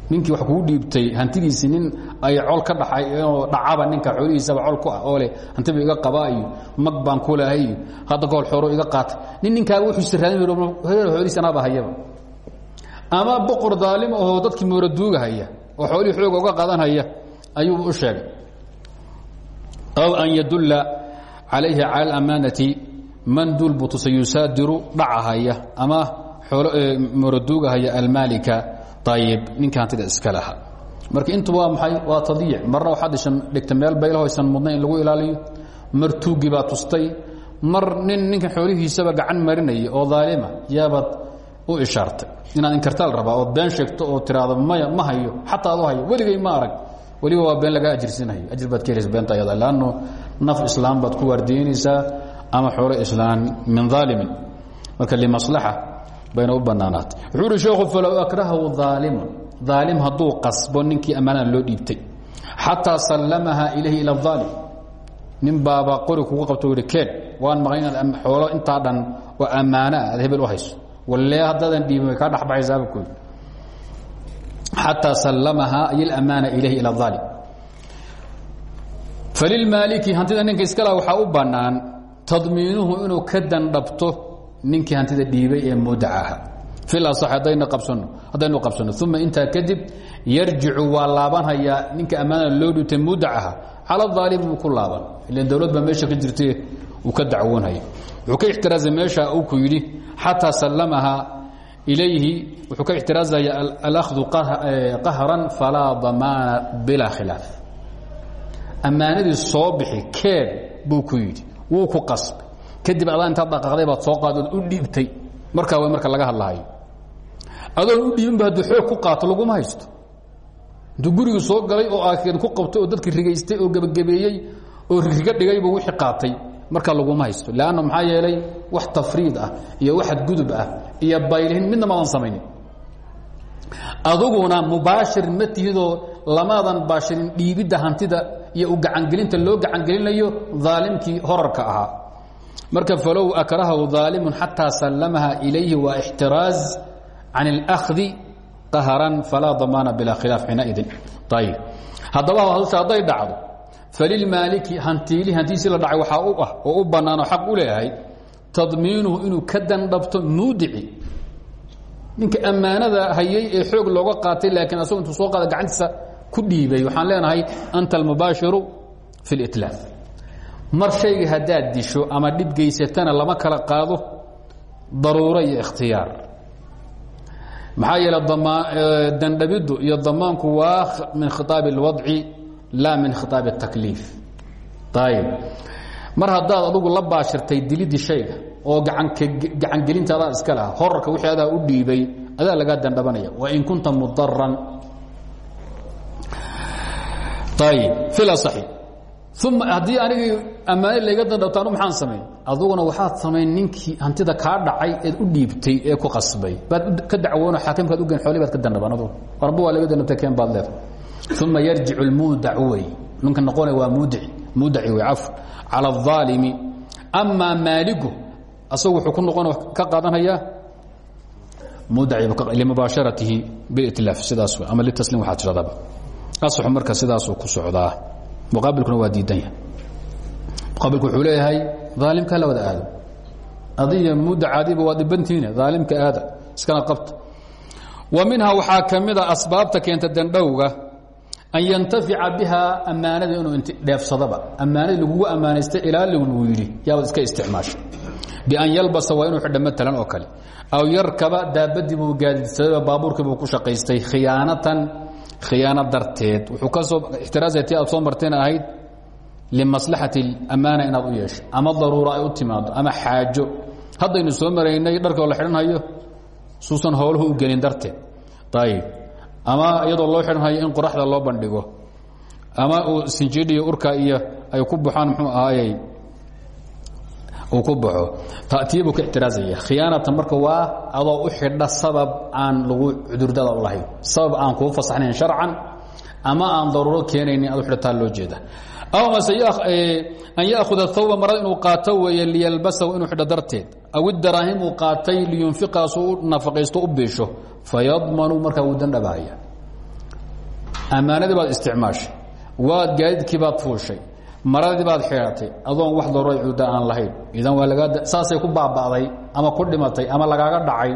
Ninkii wax kuu dhiibtay hantidiisii nin ay col ka dhaxay oo dhacaba ninka xoolihiisaba col ku ah oo leh hantiba iga qabaa iyo ku lahay iyo hadda xooro iga qaatay nin ninkaaga wuxuu siraadin xoolihiis anaaba hayaba ama boqor daalim ahoo dadkii moolo duugahaya oo xoolihii xooga uga qadanhaya ayuu u sheegay. Aw an yadulla calayhi cala alamaanati man duul buu tusay yusaadiru dhacahaya ama mooroduugahaya almaalika ayib ninka hantida iska laha. Marka intu waa maxay? Waa tadiic. Marna waxaad dhigta meel baylaho aysan mudnayn in lagu ilaaliyo. Mar tuugii baa tustay. Mar nin ninka xoolihiisaba gacan marinaya oo daalima yaabaad u ishaartay. Inaad inkartaal rabaa ood been sheegto oo tiraahdo maya ma hayo xataa adu hayo weligay ma arag. Waa been lagaa ajirsiinayo ajir baad ka ayada lanno naf islaam baad ku waardiyeynaysaa ama xoolo islaan min aalimin marka limaslaxa bayna u banaanaatay wuxuu uhi sheekhu falow akrahahu aalimun aalim hadduu qasbo ninkii ammaanaha dhiibtay. Xataa sallamaha ilayhi ila aalim nin baaba qori kugu qabto yidhi waan maqan inaad xoolo intaa dhan oo ammaana aad hebel u hayso. Walee haddaadan dhiibin way kaa sallamaha ay alamaana ilayhi ila aalim falilmaaliki hantida ninka iskala waxaa u bannaan tadmiinuhu inuu ka dandhabto ninkii hantida dhiibay ee asax haddaynu qabsano uma intaa kadib yarjicu waa laabanhayaa ninka ammaanada loo dhiibtay mudacaha cala aalimi buu ku laaban. Ilan dowlad baa meesha ka jirta uu ka dacwoonhaya wuxuu ka ixtiraazay meesha uu ku yidhi xataa sallamaha ilayhi wuxuu ka ixtiraazaya alahdu qahran falaa damaana bilaa khilaaf. Ammaanadii soo bixi keen buu ku yidhi wuu ku qasbay. Kadib adaa intaad dhaqaaqday baad soo qaad ood u dhiibtay. Markaa way marka laga hadlahayo adoon u dhiibinba hadduu xoog ku qaato laguma haysto. Intuu gurigii soo galay oo aakeen ku qabtay oo dadkii rigaystay oo gebagabeeyey oo riga dhigaybu wixii qaatay markaa laguma haysto. Leanna maxaa yeelay wax tafriid ah iyo wax xadgudub ah iyo baylihin midna maadan samaynin. Aduguna mubaashir ma tihidoo lamaadan baashirin dhiibidda hantida iyo u gacangelinta loo gacangelinayo aalimkii horarka ahaa. Marka falow akrahahu aalimu xataa salamaha ilayhi waa ixtiraaz can اlأkhdi qaharan falaa damaana bilaa khilaaf xinaidin ayb haddaba hawsha hadday dhacdo falilmaaliki hantiili hantidiisii la dhacay waxaa u ah oo u bannaanoo xaq u leeyahay tadmiinuhu inuu ka dandhabto nuudici. Ninka ammaanada hayay ee xoog looga qaatay laakiin asagu intuu soo qaada gacantiisa ku dhiibay. Waxaan leenahay anta almubaashiru fi litlaaf mar shayga haddaad disho ama dhib geysatana lama kala qaado daruuro iyo ikhtiyaar. Maxaa yeele dandhabiddu iyo damaanku waa min khitaabi اlwadci laa min khitaabi اtakliif ayb mar haddaad adugu la baashirtay diliddi shayga oo gacangelinta adaa iska laha horarka wixii adaa u dhiibay adaa lagaa dandhabanaya. Wain kunta mudaran haddii anigii ammaane layga dandhabto anu maxaan samayn aduguna waxaad samayn ninkii hantida kaa dhacay eed u dhiibtay ee ku qasbay baad ka dacwoono xaakimkaad ugen xoolii baad ka dandhaban adugu warba waa laga dandhabtay keen baad leeda uma yarjicu اlmuudac wey ninka noqonaya waa muudci mudaci wey cafw calى الظaalimi amaa maaligu asagu wuxuu ku noqon ka qaadanhayaa mudaci limubaasharatihi bilitlaaf sidaas ama litasliim waxaa tiradaba asaxu marka sidaasuu ku socdaa. Muqaabilkuna waa diidan yahay. Muqaabilku wuxuu leeyahay aalimka la wada aado. Adiga mudacaadiba waa dhibantiine aalimka aada iskana qabta. Wa minhaa waxaa ka mida asbaabta keenta dandhowga an yantafica bihaa ammaanada inuu dheefsadaba. Ammaanadii lagugu ammaanaystay ilaa lagu yidhi yaabaad iska isticmaasha bian yalbasa waa inuu xidha matalan oo kale. Aw yarkaba daabadii buu gaadiidsadayoo baabuurkii buu ku shaqaystay khiyaanatan khiyaano darteed. Wuxuu ka soo ixtiraazati aad soo marteen ahayd limaslaxati اammaana inaad u ama daruuro ay u timaado ama xaajo. Haddaynu soo maraynay dharkoo la xidhanhayo suusan howluhu u gelin darteed. Ayib ama iyadoo loo xidhanhayo in qoraxda loo bandhigo ama sinjidhiyo urka iyo ay ku baxaan mxuu ahaayey ku baxo. Ta'tiya buu ka ictiraazaya khiyaanatan marka waa adoo u xidha sabab aan lagu cudurdada u lahayn. Sabab aan kuu fasaxnayn sharcan ama aan daruuro keenaynin ad u xidhataa loo jeeda. Aw mase an yaahuda thawba marada inuu qaato weeye liyalbasahu inuu xidho darteed. Aw idaraahim uu qaatay liyunfiqaasu u nafaqaysto u biisho. Fayadmanu markaa wuu dandhabahaya ammaanadii baad isticmaashay. Waad gaadidkii baad fuushay maradii baad xeehatay adoon wax daruura cuuda aan lahayn. Idan waa lagaa saasay ku baaba'day ama ku dhimatay ama lagaaga dhacay.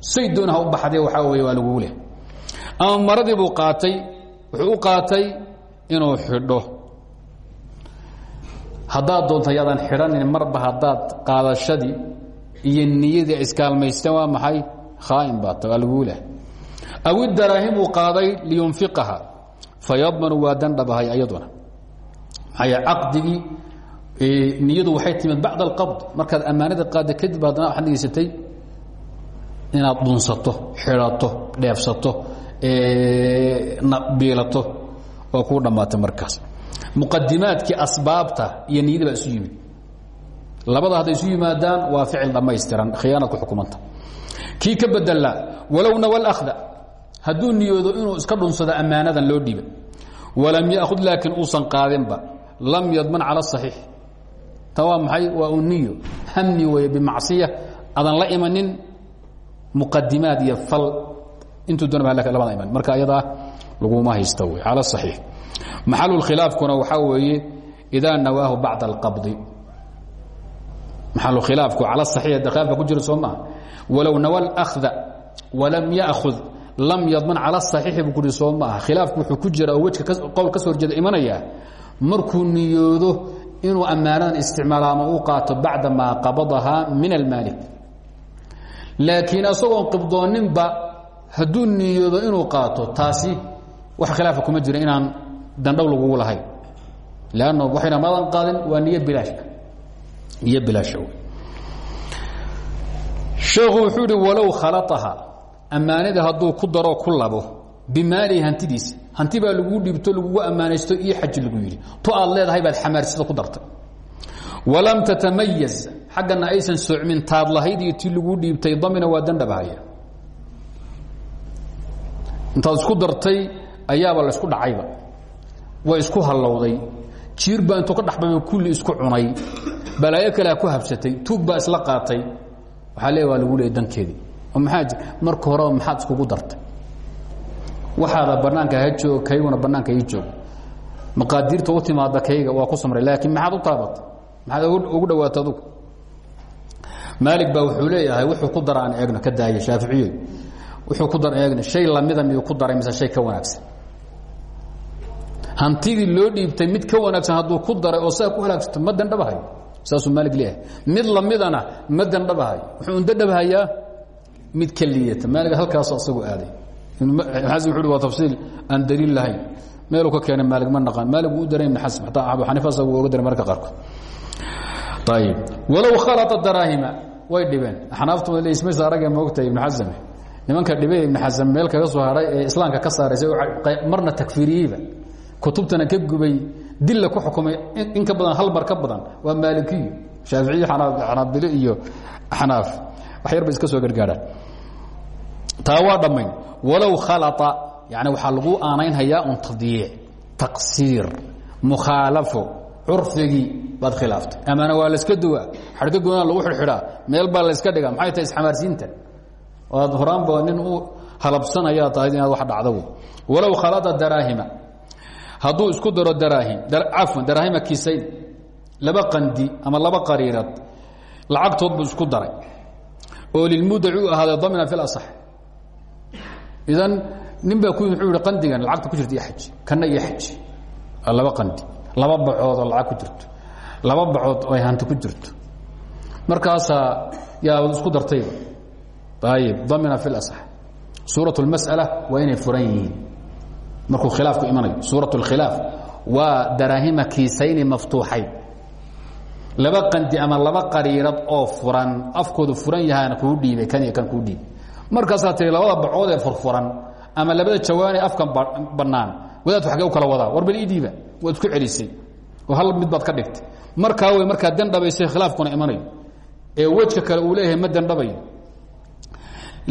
Say u baxdee waxaa weeye waa lagugu leh. Ama maradii buu qaatay wuxuu u qaatay inuu xidho. Haddaad doonto yaadan xidhanin marba haddaad qaadashadii iyo niyadii iskaalmaysteen waa maxay? Khaain baata waa laguu leh. Aw idaraahim uu qaaday liyunfiqaha fayadmanu waa dandhabahay ayaduna cadigii niyadu waxay timid bacd alqabd. Markaad ammaanada qaadda kadib haddana waxaad dhigeysatay inaad dhunsato xidhato dheefsato biilato oo kuu dhammaatay markaas. Muqadimaadkii asbaabta iyo niyada baa isu yimid. Labada hadday isu yimaadaan waa ficil dhammaystiran khiyaanadku xukumanta. Kii ka bedela walow nawal akhda hadduu niyoodo inuu iska dhunsado ammaanadan loo dhiiba walam yakhud laakiin uusan qaadinba lam yadman cala asaxiix ta waa maxay? Waa uniyo hamni weeye bimacsiya. Adan la imanin muqadimaad iyo fal. Intuu doona labada iman. Marka ayadaa laguma haysta wey cala axiix maxalulkhilaafkuna waxaa weeye idaa nawaahu bacda alqabdi. Maxalukhilaafku cala saxiix khilaafka ku jira soo maa walow nawa alahda walam yaakhud lam yadman cala asaxiixi buu kuhi soo maaha. Khilaafku wuxuu ku jira oo wejka qowl ka soo horjeeda imanayaa markuu niyoodo inuu ammaanadan isticmaalo ama uu qaato bacda maa qabadahaa min almaalik. Laakiin asagoon qibdooninba hadduu niyoodo inuu qaato taasi wax khilaafa kuma jira inaan dandhow lagugu lahayn lanno waxayna madan qaadin waa niyo bilaashka niyo bilaasha sheekhu wuxuu ihi walow khalaaha ammaanada hadduu ku daroo ku labo bimaalihi hantidiisa hanti baa laguu dhiibto lagugu ammaanaysto iyo xaji lagu yidhi. Tu aad leedahay baad xamaarsida ku dartay. Walam tatamayaz xaggana aysan socmin taad lahayd iyo tii laguu dhiibtay damina waa dandhabahaya intaad isku dartay ayaaba laysku dhacayba. Way isku hallowday. Jiir baa intuu ka dhexbama kulli isku cunay. Balaayo kalea ku habsatay tuug baa isla qaatay. Waxaa leey waa lagu leeyay dankeedii. Oo maxaa marka horeba maxaad iskugu dartay waxaada bannaanka ha joog kayguna bannaanka ii joog. Maqaadiirta u timaada kayga waa ku samray laakiin maxaad u taabatay maxaad ugu dhawaatay adugu maalig baa wuxuu leeyahay wuxuu ku dara aan eegno ka daaya shaaficiyo wuxuu ku dar eegna shay lamida miyuu ku daray mise shay ka wanaagsan. Hantidii loo dhiibtay mid ka wanaagsan hadduu ku daray oo saa ku halaagsato ma dandhabahayo saasuu maalig leeyahay. Mid lamidana ma dandhabahayo wuxuu undandhabhayaa mid ka liidata. Maalig halkaasoo isagu aaday waa tafsiil aan daliil lahayn meeluu ka keenay maalig ma naqaan maalig wuu u daray ibn xasan xataa abu xaniifa asagu oga daray marka qaarkood ayib walow khalata daraahima way dhibeen axnaaftu ismaysa aragee moogtahay ibnu xasame nimanka dhibay ibn xasan meel kaga soo haray ee islaamka ka saaraysa marna takfiriyeyba kutubtana ka gubay dilla ku xukumay in ka badan hal mar ka badan waa maalikiyo shaaficiyo xanaabilo iyo axnaaf wax yar bay iska soo gargaarhaan taa waa dhammayn. Walow khalata yani waxaa lagu aanaynhayaa un tadyiic taqsiir mukhaalafo curfigii baad khilaaftay amaana waa layska duwaa. Xadhka goonaa lagu xidhxidhaa. Meel baa layska dhigaa. Maxay tahay isxamaarsiinta? Oad horaanba nin u halabsanayaa tahay inaad wax dhacdo walow khalada daraahima. Hadduu isku daro daraahim cafwan daraahima kiisayn. Laba qandi ama laba qariirad. Lacagtood buu isku daray. Oo lilmudaci u ahaaday damina fi lasax idan nin baa ku wuxuu yihi qandigan lacagta ku jirta iyo xaj kana iyo xaj laba qandi laba bacood oo lacag ku jirto laba bacood oo ay hanti ku jirto markaasaa yaa isku dartayba ayib damina fi lasax suuraة اlmasأala waa inay furan yihiin markuu khilaafku imanayo suuraة اlkhilaaf waa daraahima kiisayni maftuuxayn laba qandi ama laba qariirad oo furan afkoodu furan yahaana kuu dhiibay kan iyo kan kuu dhiibay markaasaa tihi labada bacood ee furfuran ama labada jawaane afkan bannaan wadaadku xagee u kala wadaa war bal ii dhiiba waad isku celisay. Oo hal mid baad ka dhigtay. Markaa wey markaa dandhabaysay khilaafkuna imanayo ee wejka kale uu leeyahay ma dandhabayo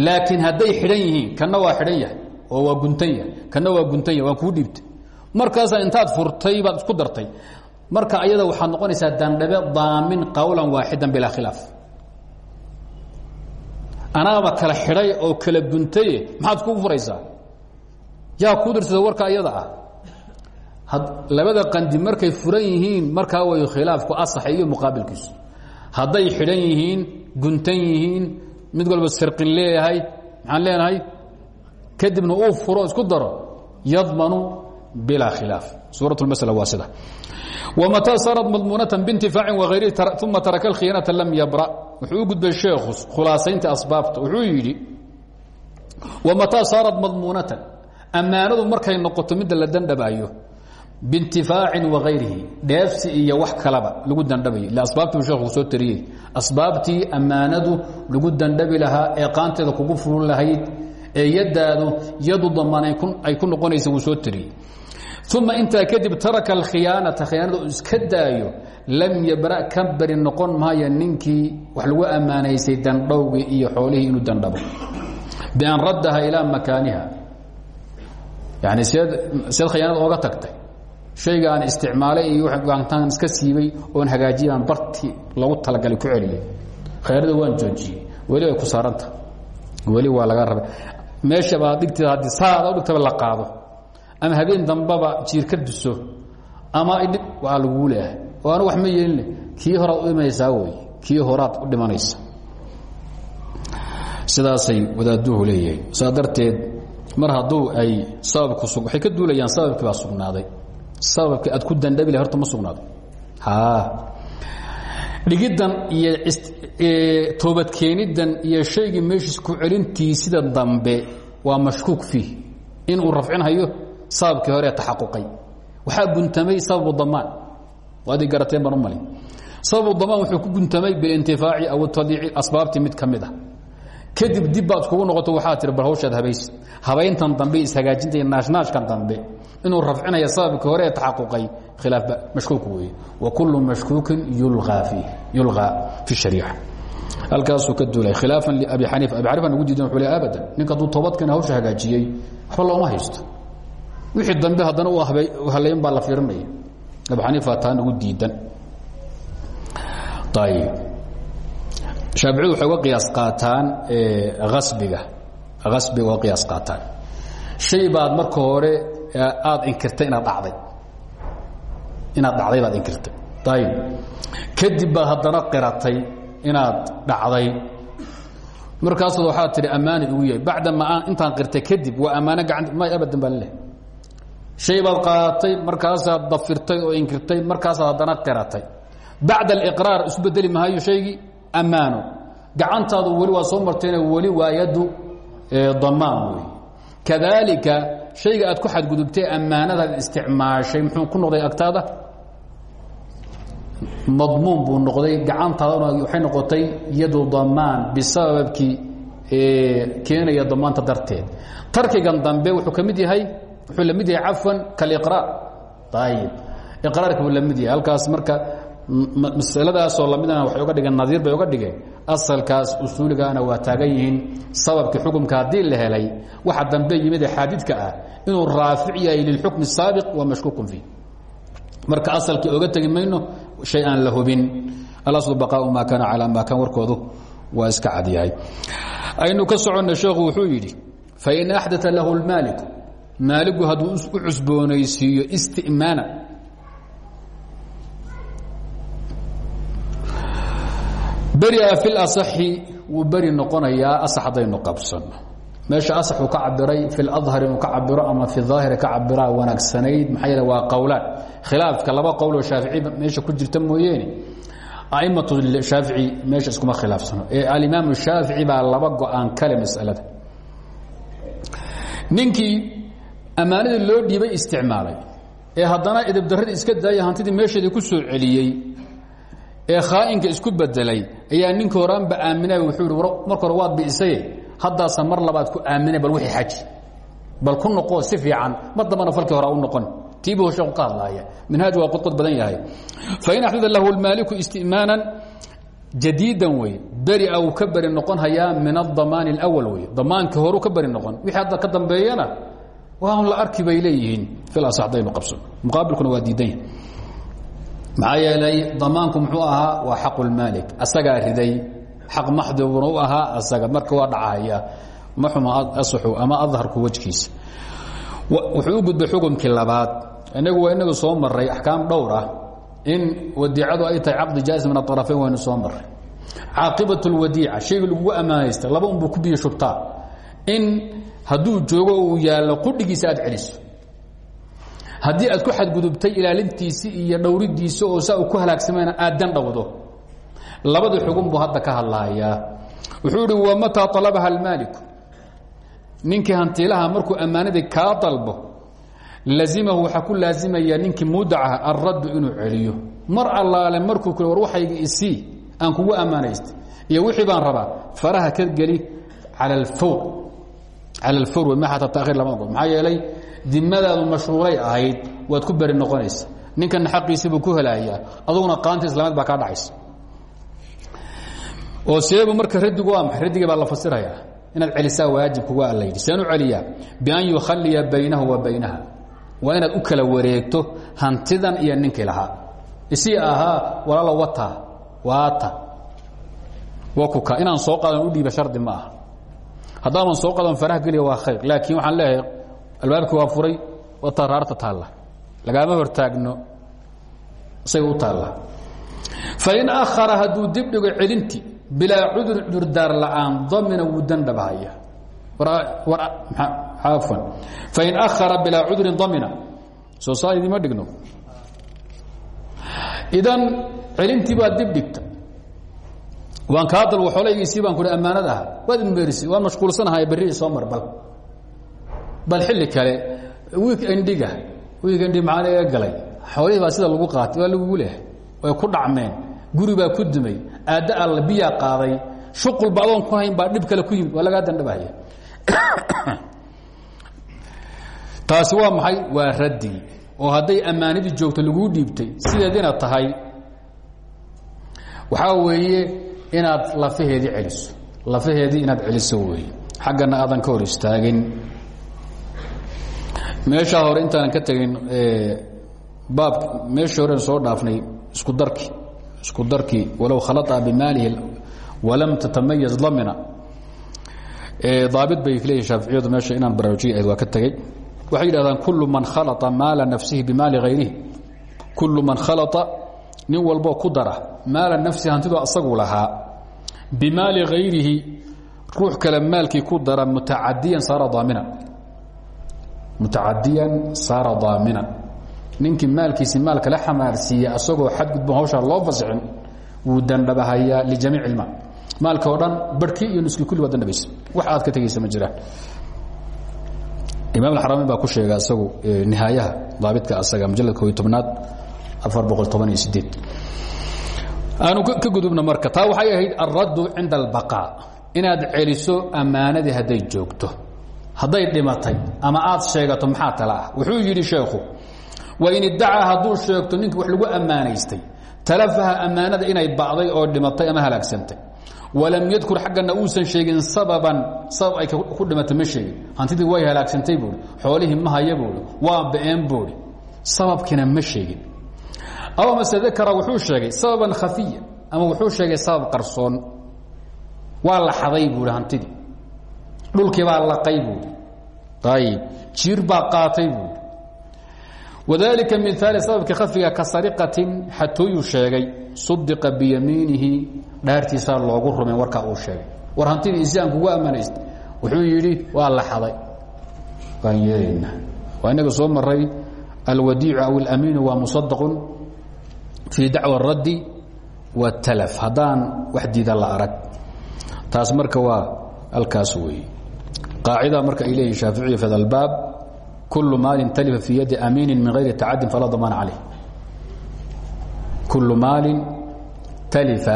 laakiin hadday xidhan yihiin kana waa xidhan yahay oo waa guntan yahay kana waa guntan yahay waan kuu dhiibtay. Markaasaa intaad furtay baad isku dartay. Marka ayada waxaad noqonaysaa dandhabe daamin qowlan waaxidan bilaa khilaaf anaaba kala xidhay oo kala guntaye maxaad kugu furaysaa? Yaa kuu dirsada warka ayada ah? Labada qandi markay furan yihiin markaa way khilaafku asaxa iyo muqaabilkiisu hadday xidhan yihiin guntan yihiin mid walba sirqin leeyahay maxaan leenahay kadibna uu furo isku daro yadmanu bilaa khilaaf. Suuraة اmasl waa sida wmataa sarat madmuunatan bintifaacin wغayrihi uma taraka اlkhiyaanata lam yabra wuxuu u gudbay sheekhu khulaasaynta asbaabta wuxuu yidhi wamataa saarat madmuunatan ammaanadu markay noqoto midda la dandhabaayo bintifaacin wagayrihi dheefsi iyo wax kalaba lagu dandhabayo ila asbaabtii sheekhu soo tariyey asbaabtii ammaanadu lagu dandhabi lahaa ee qaanteeda kugu furun lahayd ee yadaadu yadu damaan ay ku noqonaysa wuu soo tariyey uma intaa kadib taraka alkhiyaanata khiyaanada uu iska daayo lam yabra ka beri noqon maayo ninkii wax lagu ammaanaysay dandhowgii iyo xoolihii inuu dandhabo bian raddaha ilaa makaaniha yani seed seed khiyaanada ooga tagtay shayga aan isticmaalay iyo aantaan iska siibay oon hagaajiyay baan barti lagu talagalay ku celiyey khayrada waan joojiyey weli ay ku saaranta weli waa laga rabay meesha baa dhigteed haddii saada u dhigtaba la qaado ama habeen dambaba jiir ka duso ama idhib waa laguu leeyahay oo anu wax ma yeeline kii horaad u dhimanaysaa wey kii horaad u dhimanaysa. Sidaasay wadaaduhu leeyahay. Saa darteed mar hadduu ay sababku waxay ka duulayaan sababkii baa sugnaaday. Sababkii aad ku dandhabi lahay horta ma sugnaado dhigiddan iyo toobadkeeniddan iyo shaygii meeshiis ku celintiisida dambe waa mashkuuk fiih inuu rafcinhayo sababkii hore taxaquqay. Waxaa guntamay sababu damaan. Waad garateen baan u malin. Sababu damaan wuxuu ku guntamay bilintifaaci aw tadiici asbaabtii mid ka mid ah. Kadib dib baad iskugu noqoto waxaa tiri bal hawshaad habays habayntan dambe ishagaajinta iyo naashnaashkan dambe inuu rafcinaya sababkii hore ee taxaquqay khilaaf mashkuuk weeye. Wa kullu mashkuukin yulqaa fi shariica halkaasuu ka duulay. Khilaafan liabi xaniifa abi xaniifa ugu diidan wuxuu le abadan ninka hadduu toobadkeena hawsha hagaajiyey waxba looma haysto wixii dambe haddana u halayn baa la fiirinaya abu xaniifa taa nagu diidan. Ayib shaaficiydu waxay uga qiyaas qaataan asbiga asbiga uga qiyaas qaataan. Shay baad marka hore aada inkirtay inaad dhacday. Inaad dhacday baad inkirtay. Ayib kadib baad haddana qiratay inaad dhacday. Markaasaad waxaa tihi ammaana igu yahay bacdama aan intaan qirtay kadib waa ammaano gacanta may abadan baa leh shay baad qaadatay markaasaad dafirtay oo inkirtay markaasaad haddana qiratay bacda aliqraar isu bedeli mahayo shaygii ammaano. Gacantaadu weli waa soo martayna weli waa yadu damaan wey kadaalika shayga aad ku xadgudubtay ammaanadaad isticmaashay muxuu ku noqday agtaada? Madmuun buu noqday gacantaadana waxay noqotay yadu damaan bisababkii keenaya damaanta darteed. Tarkigan dambe wuxuu ka mid yahay wuxuu la mid yahay cafwan kaliqraar ayib iqraarka buu la mid yahay. Halkaas marka masaladaasoo lamidana waxay uga dhigeen nadiir bay uga dhigeen. Asalkaas usuuligaana waa taagan yihiin. Sababkii xukumka haddii la helay waxa dambe yimid xaadidka ah inuu raafic yahay lilxukmi saabiq wa mashkuukun fiih marka asalkii oga tegi shay aan la hubin. Alaslu baqaau maa kaana calaa maa kaan warkoodu waa iska cadyahay. Aynu ka soconna sheekhu wuxuu yidhi fain axdaa lahu lmaaliku maaligu hadduu u cusboonaysiiyo isti'maana beria fi laصaxi wuu beri noqonayaa asax haddaynu qabsano. Meesha asaxuu ka cabiray fi ladhar inuu ka cabiro ama fi daahiri ka cabiraa wanaagsanayd maxaa yeele waa qowlaan. Khilaafka laba qowloo shaafici meesha ku jirta mooyeene aimatu shaafici meesha iskuma khilaafsano. Ee alimaamu shaafici baa laba go'aan kale masalada. Ninkii ammaanadii loo dhiibay isticmaalay. Ee haddana idibdaradii iska daaya hantidii meesheedii ku soo celiyey. Ee khaainka isku bedelay ayaa ninka horaanba aaminay wuuu i marka hore waad biisaye haddaasa mar labaad ku aaminay bal wixii xaji bal ku noqo si fiican. Mar dambana falkii hore u noqon. Tiibuu sheeku ka hadlaaya minhaaj waa qodqod badan yahay. Fain axdada lahu lmaaliku istimaanan jadiidan wey. Beria uu ka beri noqon hayaa min adamaani اlawal wey. Damaankii horu ka beri noqon. Wixii hadda ka dambeeyana waa la arki bay leeyihiin iladaynu qabso. Muqaabilkuna waa diidan yahay. Maxaa yeelay damaanku muxuu ahaa waa xaqu lmaalik asagaa riday xaq maxdibuna u ahaa asaga marka waa dhacaya maxuma asaxu ama adharku wejkiisa wuxuu u gudbay xukumkii labaad. Inagu waa inagu soo maray axkaam dhowr ah. In wadiicadu ay tahay caqdi jaais min aarafayn waynu soo maray caaqibat lwadiica shayga lagugu ammaanaysta laba unbuu ku biyo shubtaa. In hadduu joogo uu yaallo qudhigiisa aad celiso. Haddii aad ku xadgudubtay ilaalintiisi iyo dhowridiisa oo saa ku halaagsamayna aaddan dhowdo labadii xugun buu hadda ka hadlahayaa wuxuu ihi wamataa alabaha almaaliku ninkii hantiilaha markuu ammaanadii kaa dalbo lazimahu waxaa ku laazimaya ninkii mudacaha alraddu inuu celiyo. Mar allaale markuu ku war waxayga isii aan kugu ammaanaystay. Iyo wixii baan rabaa faraha ka geli cala alfawr cala alfawr wma xataa taakhiir lama ogol maxaa yeelay dimadaadu mashruuray ahayd waad ku beri noqonaysa. Ninkana xaqiisii ku helayaa aduguna qaanta islaamad baa kaa dhacaysa. Oo seebu marka radigu waa maxay? Radigii baa la fasirayaa inaad celisaa waajib kuga allayidhi seen u celiyaa bian yukhaliya baynahu wa baynaha. Waa inaad u kala wareegto hantidan iyo ninkii lahaa. Isii ahaa walaalo wata waata. Wakuka inaan soo qadan u dhiiba shardi ma aha haddaaman soo qadan faraha geliya waa khayr laakiin waxaan leeyahay albaabkii waa furay wata raarta taalla. Lagaama hortaagno isaga u taalla. Fain akhara hadduu dib dhigo celinti bilaa cudur cudurdaar la'aan damina wuu dandhabahaya afan fain akhara bilaa cudurin damina soo saa idima dhigno. Idan celintii baad dib dhigta waan kaa dalbo xoolahaygiisii baan kuhi ammaanad ah waad imeerisay waan mashquulsanahay berri soo mar bal. Bal xilli kale wiik endhiga wiik endhi maxaa laga galay xoolihii baa sida lagu qaatay waa lagugu leehay way ku dhacmeen guri baa ku dumay aadda alla biyaa qaaday shuqulba adoon ku hayn baa dhib kale ku yimid waa lagaa dandhabahaya *coughs* taasi waa maxay? Waa raddigi oo hadday ammaanadii joogto laguu dhiibtay sideedina tahay. Waxaa weeye inaad lafaheedii celiso. Lafaheedii inaad celiso weeye xaggana aadan ka hor istaagin. Meeshaa hore intaanan ka tegin baab meeshii horen soo dhaafnay isku darki. Isku darkii walow khalaa bimaalihi walam tatamayaz lamina. Daabit bay leeyihiin shaaficiyadu meesha inaan baraarujiya ahayd waa ka tegey. Waxay yidhahdaan kullu man khalaa maala nafsihi bimaali hayrihi kullu man khalaa nin walboo ku dara maala nafsihi hantidoo asagu lahaa. Bimaali hayrihi ruux kale maalkii ku dara mutacadiyan saara daamina. Mutacadiyan saara daamina. Ninkii maalkiisi maal kala xamaarsiiya asagoo xadgudban hawshaa loo fasixin wuu dandhabahayaa lijamiic ilmaal maalka oo dhan barhkii iyo nuskii kulli waa dandhabaysa. Wax aad ka tegaysa ma jiraan imaam alxaramayn baa ku sheega isagu nihaayaha daabidka asaga mujalladka koy tobnaad aanu ka gudubna marka taa waxay ahayd alraddu cinda albaqaa inaad celiso ammaanadii hadday joogto. Hadday dhimatay ama aad sheegato maxaa tala ah? Wuxuu yidhi sheekhu wain iddacaa hadduu sheegto ninkii wax lagu ammaanaystay talafaha ammaanada inay ba'day oo dhimatay ama halaagsantay. Walam yadkur xaggana uusan sheegin sababan sabab ay ku dhimatay ma sheegin. Hantidii way halaagsantay buui xoolihii ma haya buui waa ba'een buui sababkiina ma sheegin aw mase dakara wuxuu sheegay sababan khafiya ama wuxuu sheegay sabab qarsoon waa la xaday buui hantidii dhulkii baa laqay buui ayib jiir baa qaatay buui wadalika miaali sababka khafiga ka sariqatin xatooyuu sheegay sudiqa biyamiinihi dhaartiisaa loogu rumayn warkaa uu sheegay war hantidii isi aan kugu ammaanaystay wuxuu yidhi waa la xaday waan yeelaynaa waa inaga soo maray alwadiicu aw alamiinu waa musadaqun fii dacwa اraddi wاtalaf haddaan wax diida la arag taas marka waa halkaas weeye. Qaacida marka ay leeyihiin shaaficiya fi albaab kul maalin talifa fii yadi amiini min hayri tacadin falaa damaan caleyh kulu maalin talifa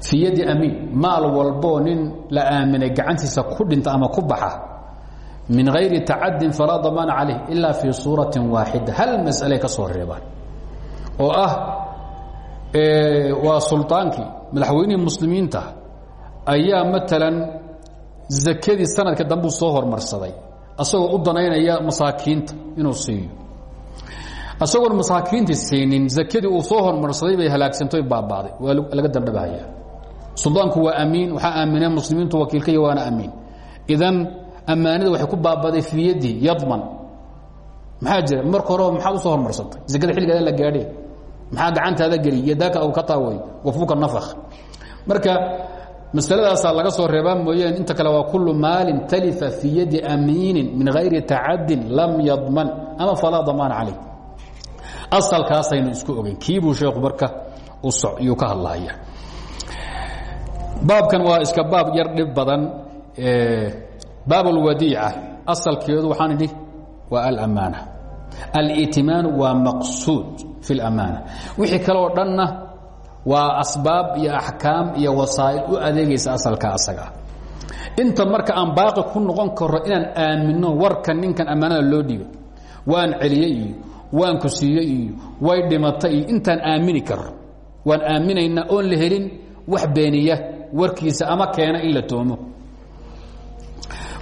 fii yadi amiin maal walboo nin la aaminay gacantiisa ku dhinta ama ku baxa min hayri tacadin falaa damaana calayh ilaa fii suuratin waaxida. Hal mas'alay ka soo reebaan oo ah waa sulطaankii madaxweynihii muslimiinta ayaa maalan zakadii sanadka dambuu soo hormarsaday asagoo u danaynaya masaakiinta inuu siiyo asagoon masaakiintii siinin zakadii uu soo hormarsaday bay halaagsantoy baaba'day waa laga dandhabahaya suldaanku waa amiin waxaa aamineen muslimiintu wakiilkaya waana amiin. Idan ammaanida waxay ku baabaday fii yadihi yadman. Maxaa jira? Marka horeba maxaad u soo hormarsatay zakada xilligaada la gaadhe maxaa gacantaada geliy yadaaka aw ka taaway wafuuka nafakh. Marka masaladaasaa laga soo reebaa mooyeen inta kale waa kullu maalin talifa fii yadi amiinin min hayri tacadin lam yadman ama falaa damaan calayh asalkaasaynu isku ogeyn kiibuu sheekhu marka yuu ka hadlahaya baabkan waa iska baab yar dhib badan baab اlwadiica asalkeedu waxaan idhi waa alamaana alitimaanu waa maqsuud fi اlamaana wixii kale oo dhanna waa asbaab iyo axkaam iyo wasaa'il u adeegaysa asalka asaga. Inta marka aan baaqi ku noqon karo inaan aamino warka ninkan ammaanada loo dhiibay waan celiyey iyo waan ku siiyey iyo way dhimatay iyo intaan aamini karo waan aaminaynaa oon la helin wax beeniya warkiisa ama keena in la toomo.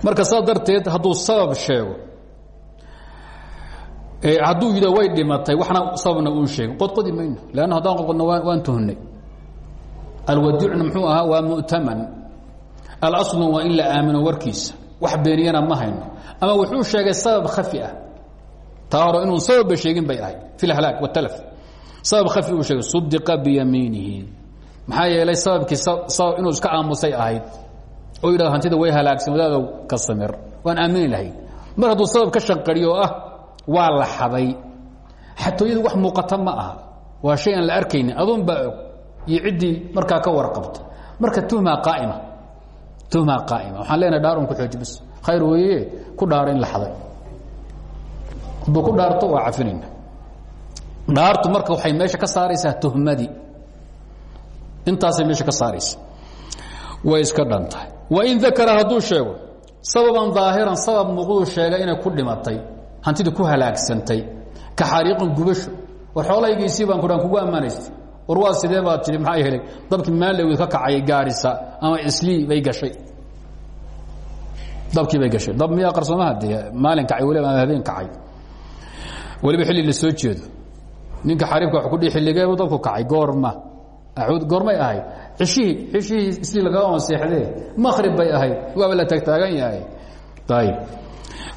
Marka saa darteed hadduu sabab sheego hadduu yidha way dhimatay waxna sababna uu sheegay qodqodi mayno lanna haddaan qodqodno waan tuhnay alwadiicna muxuu ahaa waa mu'taman. Alaslu waa in la aamino warkiisa. Wax beeniyana ma hayno. Ama wuxuu sheegay sabab khafi ah. Taa hore inuu sababba sheegin bay ahay fi اhlaag wاtalaf sabab khafi uu sheegay sudiqa biyamiinihi. Maxaa yeelay sababkii sabab inuu iska aamusay ahayd. Oo yidhahdo hantida way halaagsan wadaadow ka samir. Waan aamini lahayn mar hadduu sabab ka shanqariyo oo ah waa la xaday. Xatooyadu wax muuqata ma aha. Waa shay aan la arkaynin aduun baa og. Iyo ciddii markaa ka warqabta. Marka tuhmaa qaa'ima. Tuhmaa qaa'ima. Waxaan leenahay dhaarun ku xooji bas khayr weeye ku dhaaro in la xaday. Hadduu ku dhaarto waa cafinayna dhaartu marka waxay meesha ka saaraysaa tuhmadii intaasay meesha ka saaraysa way iska dhan tahay. Wain dakara hadduu sheego sababan daahiran sabab muuqduu sheega inay ku dhimatay hantidii ku halaagsantay. Ka xariiqin gubasho war xoolahaygiisii baan kudhaan kugu ammaanaystay war waa sidee baad tidhi maxaa helay dabkii maalawid ka kacay gaarisa ama islii bay gashay. Dabkii bay gashay. Dab miyaa qarsoomaha dee maalin kacay waliba ama habeen kacay. Waliba xilli la soo jeedo. Ninka xariibka wa kudhi xilligeebu dabku kacay goorma. Goormay ahayd. Ishihii ishihii islii lagama seexdee. Makrib bay ahayd. Waaba la taagtaagan yahay. Ayb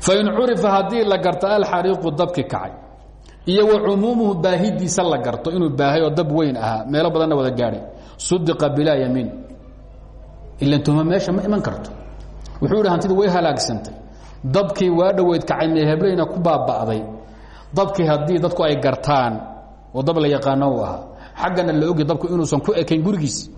fain curifa haddii la garto alxariiqu dabki kacay. Iyo wa cumuumuhu baahidiisa la garto inuu baahay oo dab weyn ahaa meelo badanna wada gaadhay. Sudiqa bilaa yamiin. Ilan tuhma meesha ma iman karto. Wuxuu yidhi hantida way halaagsantay. Dabkii waa dhoweyd kacay meeheblayna ku baaba'day. Dabkii haddii dadku ay gartaan oo dab la yaqaano u ahaa xaggana la ogy dabku inuusan ku ekayn gurigiis.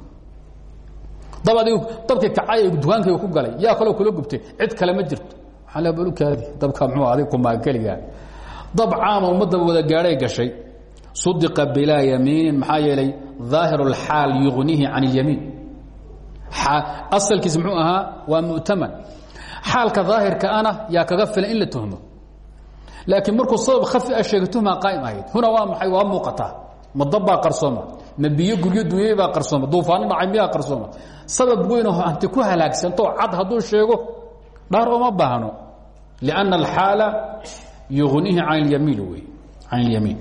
Dab adigu dabkii kacay dukaankayga ku galay. Yaa kaloo kula gubtay cid kale ma jirto albalkaadi dabka muu adig kumaa keligaa dab caama ummadda wada gaadhay gashay. Sudiqa bilaa yamiinin maxaa yeelay daahir اlxaal yugnihi can اlyamiin asalkiis muxuu ahaa waa mu'taman. Xaalka daahirka ana yaa kaga filan in la tuhmo. Laakiin markuu sabab khafi a sheegay tuhmaa qaa'im ahayd. Huna waa maxay? Waa muuqataa ma dabbaa qarsooma. Ma biyo guryo dunyaybaa qarsooma. Duufaano dhacay miyaa qarsooma. Sabab weynoo hanti ku halaagsanto cad hadduu sheego dhaar ooma baahno lianna alxaala yugnihi can اlyamiin wey can اlyamiin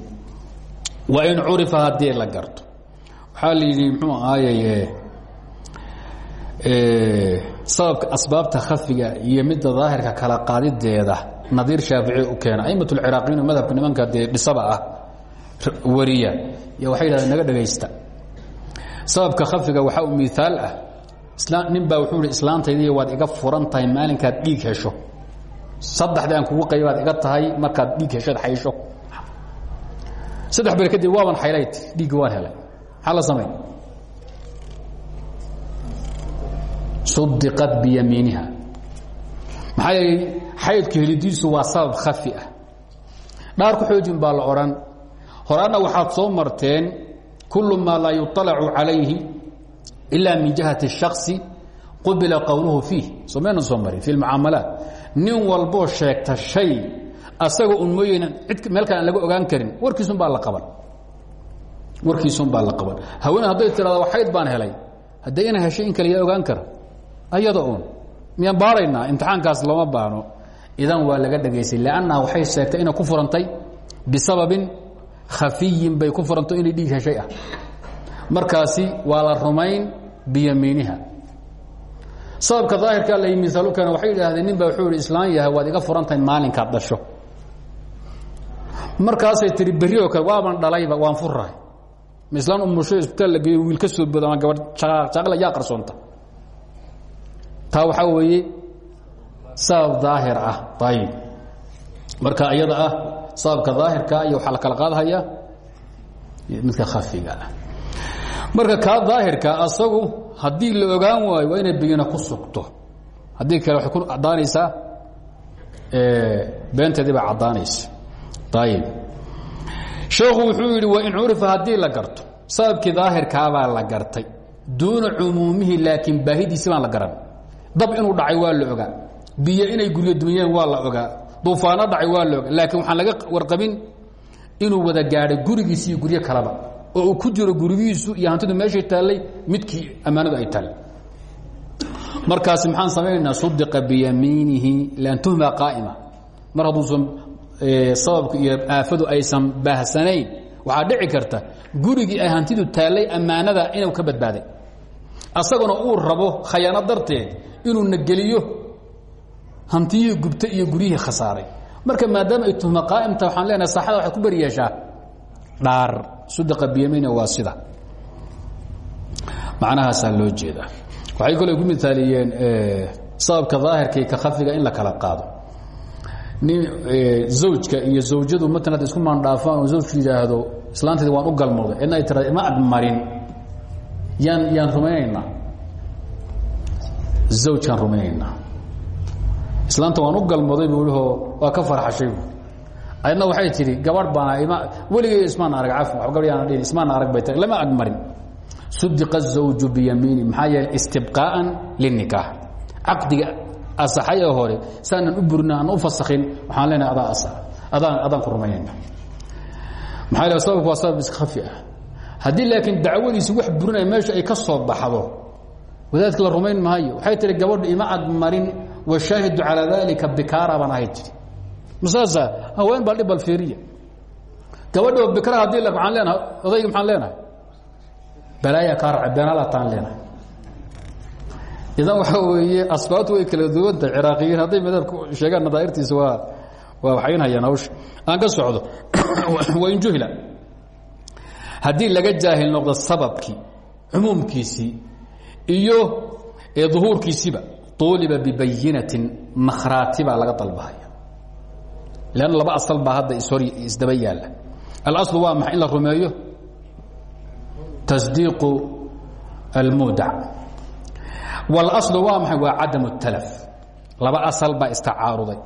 wain curifa haddii la garto waxaa la yidhi muxuu ahaaye sababka asbaabta khafiga iyo midda daahirka kala qaadideeda nadiir shaafici u keena aimat اlciraaqiyiin madhabka nimanka dee dhisaba ah wariya y waxay yidhahdeen naga dhegaysta sababka khafiga waxaa u miaal ah nin baa wuxuu ihi islaantaydiiy waad iga furan tahay maalinkaad dhiig hesho. Saddexdii aan kugu qaybaad iga tahay markaad dhiig heshood xaysho saddex beri kadib waaban xaylayt dhiiggi waan helay. Maxaa la samay sudiqat biyamiiniha. Maxaa yeelay xaydka helidiisu waa sabab khafi ah. Dhaar ku xoojin baa la odhan horaanna waxaad soo marteen kullu maa laa yuطalacu calayhi ilaa min jihati shaksi qubila qowluhu fiih somayna soo marin fi lmucaamalaat nin walboo sheegta shay asaga un mooyeynan id meel kale aan laga ogaan karin warkiisunbaa la qaban warkiisun baa la qaban haween hadday tidhahda xayd baan helay haddee ina heshay in kale yaa ogaan kara ayada uun miyaan baaraynaa imtixaankaas looma baano idan waa laga dhegaysay lannaha waxay sheegtay inay ku furantay bisababin khafiyin bay ku furantay inay dhiig heshay ah markaasi waa la rumayn biyamiiniha. Sababka daahirka la miaalu keena waxay yidhaahdeen nin baa wuxuu ihi islaan yahay waad iga furan tahay maalinkaad dhasho. Markaasay tihi berri oo kale waaban dhalayba waan furahay ma islaan umusho isbitaal la geeyo wiil ka soo bodo ama gabadh jaaqla yaa qarsoonta. Taa waxaa weeye sabab daahir ah ayib marka iyada ah sababka daahirka iyo waxaa la kala qaadhaya midka khafiga ah marka kaa daahirka asagu haddii la ogaan waayo waa inay biyina ku sugto. Haddii kale waxay ku caddaanaysaa beenteedii baa caddaanaysa. Ayib sheekhu wuxuu yidhi wain curifa haddii la garto sababkii daahirkaabaa la gartay duuna cumuumihi laakiin baahidiisi baan la garan. Dab inuu dhacay waa la ogaa. Biyo inay guryo dunyeen waa la ogaa. Duufaano dhacay waa la ogaa. Laakiin waxaan laga warqabin inuu wada gaadhay gurigiisi iyo guryo kaleba oo uu ku jiro gurigiisu iyo hantidu meeshay taallay midkii ammaanadu ay taallay. Markaasi maxaan samaynaynaa sudiqa biyamiinihi lan tuhma qaa'ima. Mar hadduusan sababku iyo aafadu aysan baahsanayn waxaa dhici karta gurigii ay hantidu taallay ammaanada inuu ka badbaaday. Asaguna uu rabo khayaano darteed inuu nageliyo hantiyihii gubta iyo guryihii khasaaray. Marka maadaama ay tuhma qaa'imta waxaan leenahay saaxada waxay ku beri yeeshaa dhaar sudaqa biyamiina waa sida. Macnahaasaa loo jeedaa. Waxay kale ku mithaaliyeen sababka daahirka ka khafiga in la kala qaado. Nin zawjka iyo zawjadu matan hadda isku maandhaafaan oo zawjku yidhaahdo islaanteeda waan u galmooday. Cidna ay tira ma agmarin yaan yaan rumaynaynaa. Zawjkaan rumaynaynaa. Islaanta waan u galmooday buu iho waa ka farxashay ayadna waxay tihi gabar baan weligay ismaan arag af gabayaana dhin ismaan arag bay tahay lama agmarin sudiqa zawju biyamiini maxaa yeele istibqaa'an linikaax caqdiga asaxay oo hore saanaan u burina aan u fasakhin waxaan leenahay adaa asax adaan adaan ku rumayayna maxaa yeele sababku waa sabab iska khafi ah. Haddii laakiin dacwadiisi wax burinaya meesha ay ka soo baxdo wadaadka la rumayn maayo. Waxay tihi gabadhu ima agmarin washaahidu calaa daalika bikaara baan ahay tiri masaasa haween baa dhib balfeeriya gabadho bikra haddii la maxaan leenahay odayga maxaan leenahay? Balaaya kaa raca beenalataan leenahay. Idan waxaa weeye asbaabtu way kala duwanta ciraaqiyiin hadday madhabka sheegaan nadaa'irtiisa waa waa waxaynhayaan hawsha. Aan ka socdo *coughs* wain juhila. Haddii laga jaahil noqdo sababkii cumuumkiisii iyo duhuurkiisiiba uliba bibayinatin makhraati baa laga dalbahaya lann laba asal baa hadda ishor isdaba yaalla alaslu waa maxay in la rumeeyo tasdiiqu almuudac wاlaslu waa maxay waa cadam اtalaf laba asal baa istacaaruday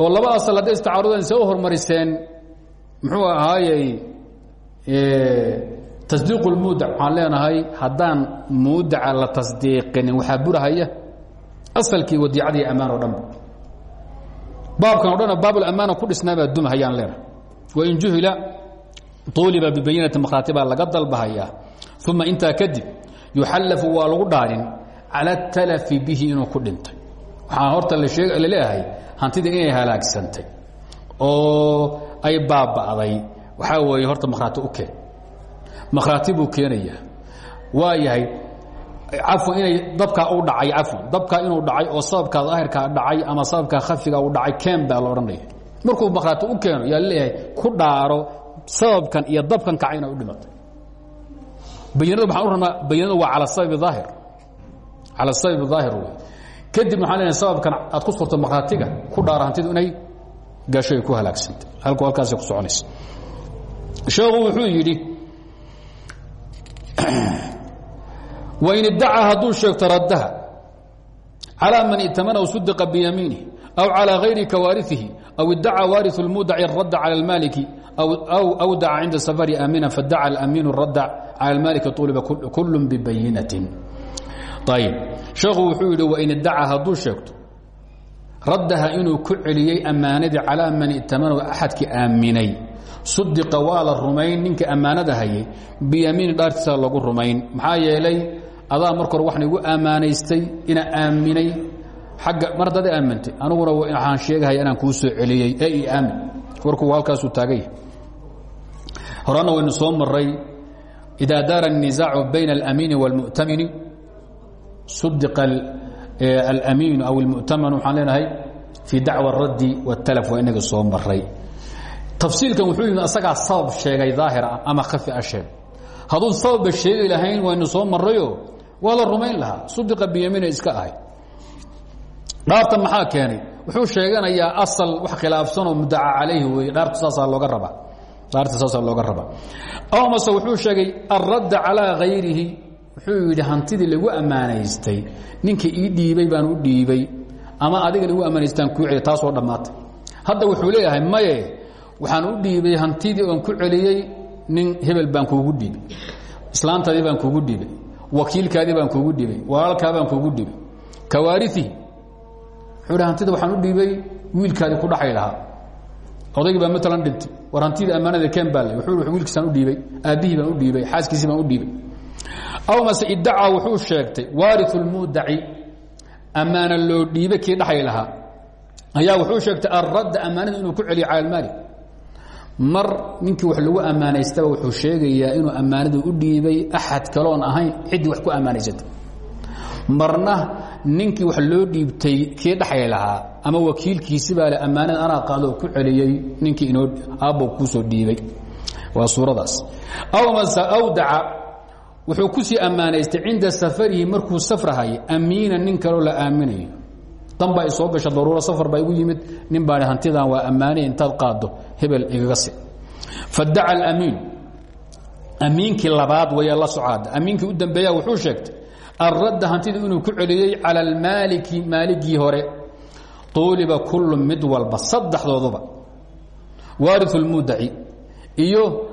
oo laba asal hadday istacaarudaen see u hormariseen muxuu ahaayey tasdiiq اlmuudac waxaan leenahay haddaan muudaca la tasdiiqinin waxaa burahaya asalkii wadiicadii ammaan o dhanba baabkan o dhan baabulamaana ku dhisnaabaa dumahayaan leenahay wain juhila uliba bibayinati makhraati baa laga dalbahayaa. Uma intaa kadib yuxallafu waa lagu dhaarin cala اtalafi bihi inuu ku dhintay. Waxaa horta la leeyahay hantidii inay halaagsantay oo ay baaba'day. Waxaa weeye horta makhraati u keen. Makhraati buu keenayaa. Waa yahay cafwan inay dabkaa u dhacay cafwan dabkaa inuu dhacay oo sababkaa daahirkaa dhacay ama sababkaa khafiga uu dhacay keen baa la odhanaya markuu makhraati u keeno yaa la leeyahay ku dhaaro sababkan iyo dabkan kaca inay u dhimatay. Bayanada waxaan u rabnaa bayanadu waa cala sababi daahir cala sababi daahir wey kadib waxaan leenahay sababkan aad ku surto makhraatiga ku dhaaro hantidu inay gasho ay ku halaagsantay. Halku halkaasay ku soconaysa. Sheekhu wuxuu yidhi wain idacaa hadduu sheegto raddaha calىa man itamanahu sudiqa biyamiinih aw calىa hayri kawaariihi aw idacaa waariu اlmudaci radda calى اlmaaliki aw awdaca cinda safari aamina fadaca alamiinu radda calى اlmaaliki طuliba kul bibayinatin ayb sheekhu wuxuu yidhi wain idacaa hadduu sheegto raddaha inuu ku celiyey ammaanadii calىa man itamanahu axadkii aaminay sudiqa waa la rumayn ninka ammaanada hayay biyamiini dhaartiisa lagu rumayn maxaa yeelay adaa marka hore waxna igu ammaanaystay ina aaminay agga mar haddaad aamintay aniguna waxaan sheegahaya inaan kuu soo celiyey ee i aamin warkuu halkaasuu taagay horana waynu soo maray idaa daara الnisaacu bayna اlamiini wاlmu'tamini sudiqa alamiinu aw اlmu'tamanu waxaan leenahay fii dacwa اraddi wاtalaf waa inaga soo maray tafsiilkan wuxuu yimid asagaa sabab sheegay daahir ah ama khafi a sheeg hadduu sababba sheegi lahayn waynu soo marayo waa la rumayn lahaa. Sudiqa biyamiina iska ahay. Dhaarta maxaa keenay? Wuxuu sheeganayaa asal wax khilaafsanoo mudaca calayhi weeye. Dhaartu saasaa looga rabaa. Dhaarta saasaa looga rabaa. Aw mase wuxuu sheegay alradda calaa hayrihi wuxuu yidhi hantidii lagu ammaanaystay. Ninka ii dhiibay baan u dhiibay. Ama adigan igu ammaanaystaan kuu celiy taasoo dhammaatay. Hadda wuxuu leeyahay maye waxaan u dhiibay hantidii oon ku celiyey. Nin hebel baan kuugu dhiibay. Islaantaadii baan kuugu dhiibay wakiilkaadii baan kuugu dhiibay walaalkaa baan kuugu dhiibay kawaariihi wuxuu waxaan u dhiibay wiilkaadii ku dhaxay lahaa. Odaygii baa maalan dhintay war hantidii ken baa le wuxuu wiilkiisaan u dhiibay aabbihii baan u dhiibay xaaskiisii baan u dhiibay aw mase iddacaa wuxuu sheegtay waariu lmuudaci ammaana loo dhiibay kii dhaxay lahaa. Ayaa wuxuu sheegtay alradda ammaanada inuu ku celiyo cala mar ninkii wax lagu ammaanaystaba wuxuu sheegayaa inuu ammaanada u dhiibay axad kaloon ahayn ciddii wax ku ammaanaysata marna ninkii wax loo dhiibtay kii dhaxay lahaa ama wakiilkiisi baa le ammaanada anaa qaadoo ku celiyey ninkii inoo aabbo kuusoo dhiibay. Waa suuradaas. Awdaca wuxuu ku sii ammaanaystay cinda safarihi markuu safrahaya amiina nin la aaminayo dan baa isoo daruuro safar baa igu yimid. Nin baa hantidan waa ammaanay intaad qaaddo hebel igaga si fadaca alamiin. Amiinkii labaad waya la socaada amiinkii u dambeeya wuxuu sheegtay alradda hantida inuu ku celiyey cala almaaliki maaligii hore tuuliba kullu mid walba saddexdooduba. Waariu lmudaci iyo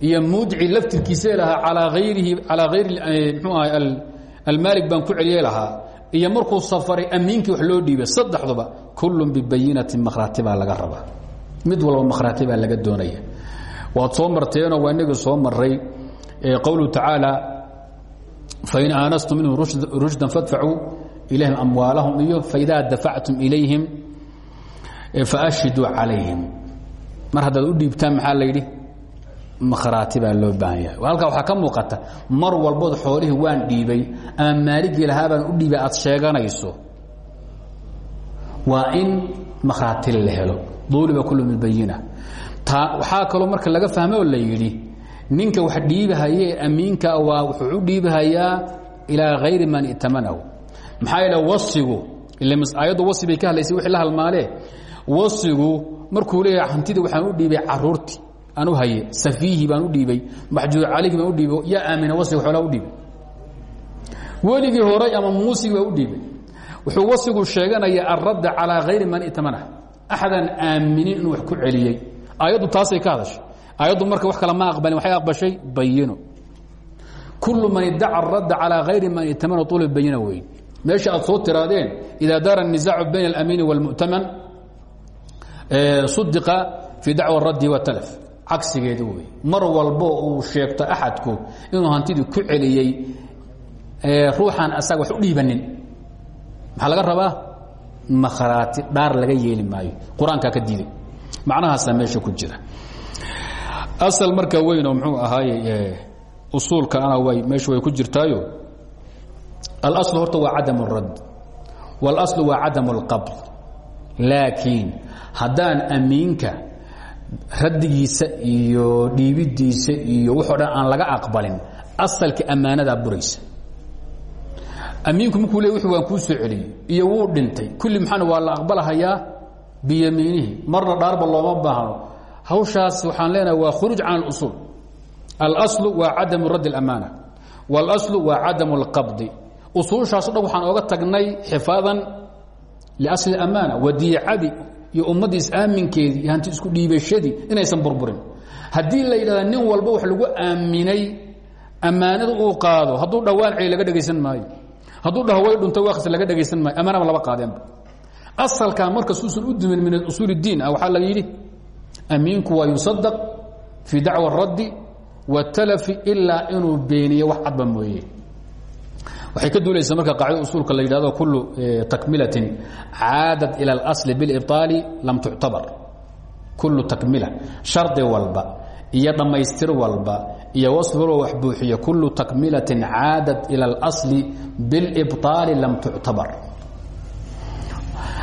iyo mudci laftirkiisa lahaa alaa ayrihi alaa ayri mxuu ahay almaalik ku celiyey lahaa iyo markuu safaray amiinkii wax loo dhiibay saddexduba kullu bibayinati makhraati baa laga rabaa. Mid walba makhraati baa laga doonaya. Waad soo marteenoo waa inagii soo maray qowluhu tacaala fain aanastum minhum rushdan fadfacuu ilayhim amwaalahum iyo faidaa dafactum ilayhim faashhiduu calayhim. Mar haddaad u dhiibtaan maxaa la yidhi makhraati baa loo baahan yahay. Halkaa waxaa ka muuqata mar walbood xoolihii waan dhiibay ama maaligii lahaabaan u dhiibay aad sheeganayso. Waa in makhraati la helo. Duuliba kullu midbayina taa waxaa kaloo marka laga fahmo oo la yidhi ninka wax dhiibahayee amiinka waa wuxuu u dhiibahayaa ilaa hayri man itamanahu. Maxaa yeele wasigu ayaddu wasi bay ka hadlaysay wixii la halmaalee wasigu markuu leeyahay hantida waxaan u dhiibay caruurtii aan u haye safiihi baan u dhiibay maxjuur calayhi baan u dhiibay yaa aamina wasiga xoolaa u dhiibay weligii horay ama muusigi baa u dhiibay wuxuu wasigu sheeganaya alradda calaa hayri man itamanahu axadaan aaminin inuu wax ku celiyey aayaddu taasay ka hadashay aayaddu marka wax kale ma aqbalin waxay aqbashay bayino kullu man iddaca aradda calaa hayri man itamana ulub bayina wey meesha aad soo tiraadeen idaa daara الnisaacu bayna اlamiini wاlmu'taman sudiqa fii dacwa raddi watalaf cagsigeeda wey mar walbo uu sheegto axadku inuu hantidii ku celiyey ruuxaan asaga wax u dhiibanin maxaa laga rabaa makhraati dhaar laga yeeli maayo qur-aankaa ka diiday macnahaasaa meesha ku jira asal marka weyn oo muxuu ahaaye usuulka ana way meesha way ku jirtaayo alaslu horta waa cadam اradd wاlaslu waa cadam اlqabd laakiin haddaan amiinka raddigiisa iyo dhiibidiisa iyo wuxoo dhan aan laga aqbalin asalka ammaanadaa buraysa amiinku markuu le wuxuu waan kuu soo celiyey iyo wuu dhintay kulli maxaana waa la aqbalahayaa biyamiinihi marna dhaarba looma baahno hawshaas waxaan leenahay waa khuruuj can اlusuul alaslu waa cadamu radd اlamaana wاlaslu waa cadamu اlqabdi usuushaaso dhan waxaan ooga tagnay xifaadan liasli amaana wadiicadii iyo ummadda is-aaminkeedii iyo hanti isku dhiibashadii inaysan burburin haddii la yidhahda nin walba wax lagu aaminay ammaanada uu qaado hadduu dhawaan celi laga dhegaysan maayo hadduu dhaho way dhunta wakhis laga dhegaysan maayo ammaanaba laba qaadeenba asalkan markas usan u dumin min usuul اdiin ah waxaa la yidhi amiinku waa yusadaq fii dacwa اraddi wاtalafi ilaa inuu beeniyo wax cadba mooye waxay ka duulaysaa marka qaacida usuulka la yidhahdo kullu takmilatin caadat ila اlasli biاlibطaali lam tuctabar kullu takmila shardi walba iyo dhammaystir walba iyo wasf walba wax buuxiya kullu takmilatin caadat ila اlasli biاlibطaali lam tuctabar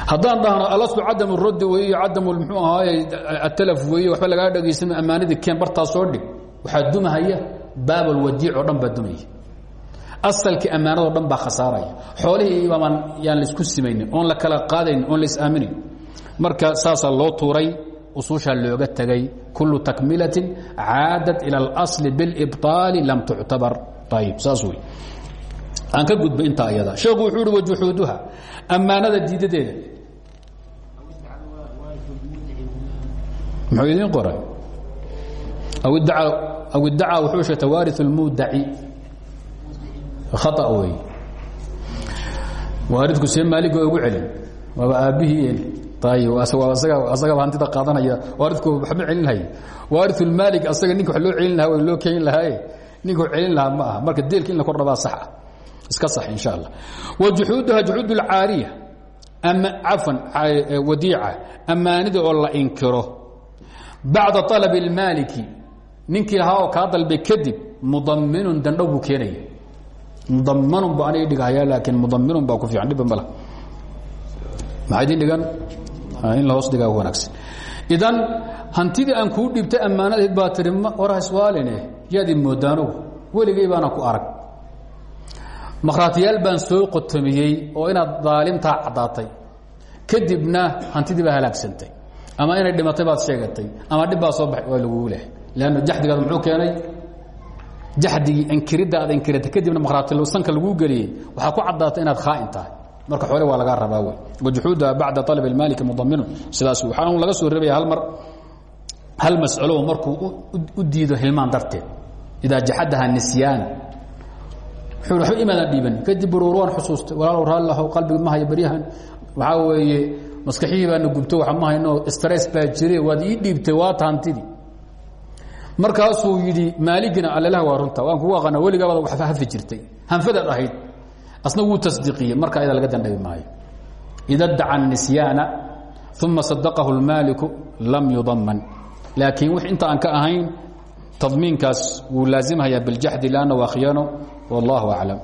haddaan dhahno alaslu cadam raddi wey iyo cadam mxuu ahaaye atalaf weeye waxba lagaa dhegaysan ammaanadii keen bartaa soo dhig waxaa dumahaya baab alwadiic oo dhan baa dumaya asalkii ammaanado dhan baa khasaaraya xoolihii baaban yaan laisku simaynin oon la kala qaadayn oon lais aaminin marka saasaa loo tuuray usuushaa looga tegay kullu takmilatin caadat ila اlasli biاlibطaali lam tuctabar ayib saas wey aan ka gudba intaa ayada sheekhu wuxuu uhi wajuxuuduha ammaanada diidadeeda muxuu idiin qoray aw iddaca aw iddacaa wuxuu sheegtay waari اlmudaci a wey waalidku see maaligoo ugu celin. Waaba aabbihii asagaba hantida aadanaya waalidku waba celinhay waalilmaali asaga ninka wa loo celin laha loo keeni lahaaye ninka celin lahaa ma aha. Marka deelka in la kordhabaa saa iska sax insha allah. Wajuxuuduha juxuud lcaariya cafan wadiica. Ammaanida oo la inkiro. Bacda alab اlmaaliki ninkii lahaa oo kaa kadib mudaminu dandhow keenaya mudamanun bu aniga dhigahaya laakiin mudaminun baa ku fiican dhibba mala. Maxaa idin dhigan? In la hoos dhigaa wanaagsan. Idan hantidii aan kuu dhiibtay ammaanadayd baa tihi warhaswaaline yaad i moodaanugu weligay baana ku arag. Makhraatiyaal baan soo qotomiyey oo inaad daalimtaa caddaatay. Kadibna hantidii baa halaagsantay. Ama inay dhimatay baad sheegatay. Ama dhib baa soo baxay. Waa lagugu lehay leanna jaxdigaad muxuu keenay jaxdigii inkiridda aad inkirata kadibna makhraatisanka laguu geliyey waxaa ku caddaatay inaad khaa'in tahay. Marka xoole waa lagaa rabaa wey. Wajuxuuduha bacda alab اlmaaliki mudaminu sidaas waxaa laga soo reebaya hal mar hal mas'alo markuu u diido hilmaan darteed. Idaa jaxadaha nisyaana wuxuu waba imaadan dhiiban. Kadib buruur waan xusuustay walaalow raallahu qalbiga ma hayo baryahan. Waxaa weeye maskaxihii baana gubto waxa ma hayno stress baa jire waad ii dhiibtay waata hantidii markaasuu yidhi maaligina allelaha waa runta waan kugu aqaana weligaabada wax hafi jirtay. Hanfadaad ahayd asna wuu tasdiiqiyey marka ayada laga dandhabi maayo. Ida daca nisyaana uma sadaqahu اlmaaliku lam yudaman laakiin wix inta aan ka ahayn tadmiinkaas wuu laazimhayaa biljaxdi lanna waa khiyaano wallahu aclam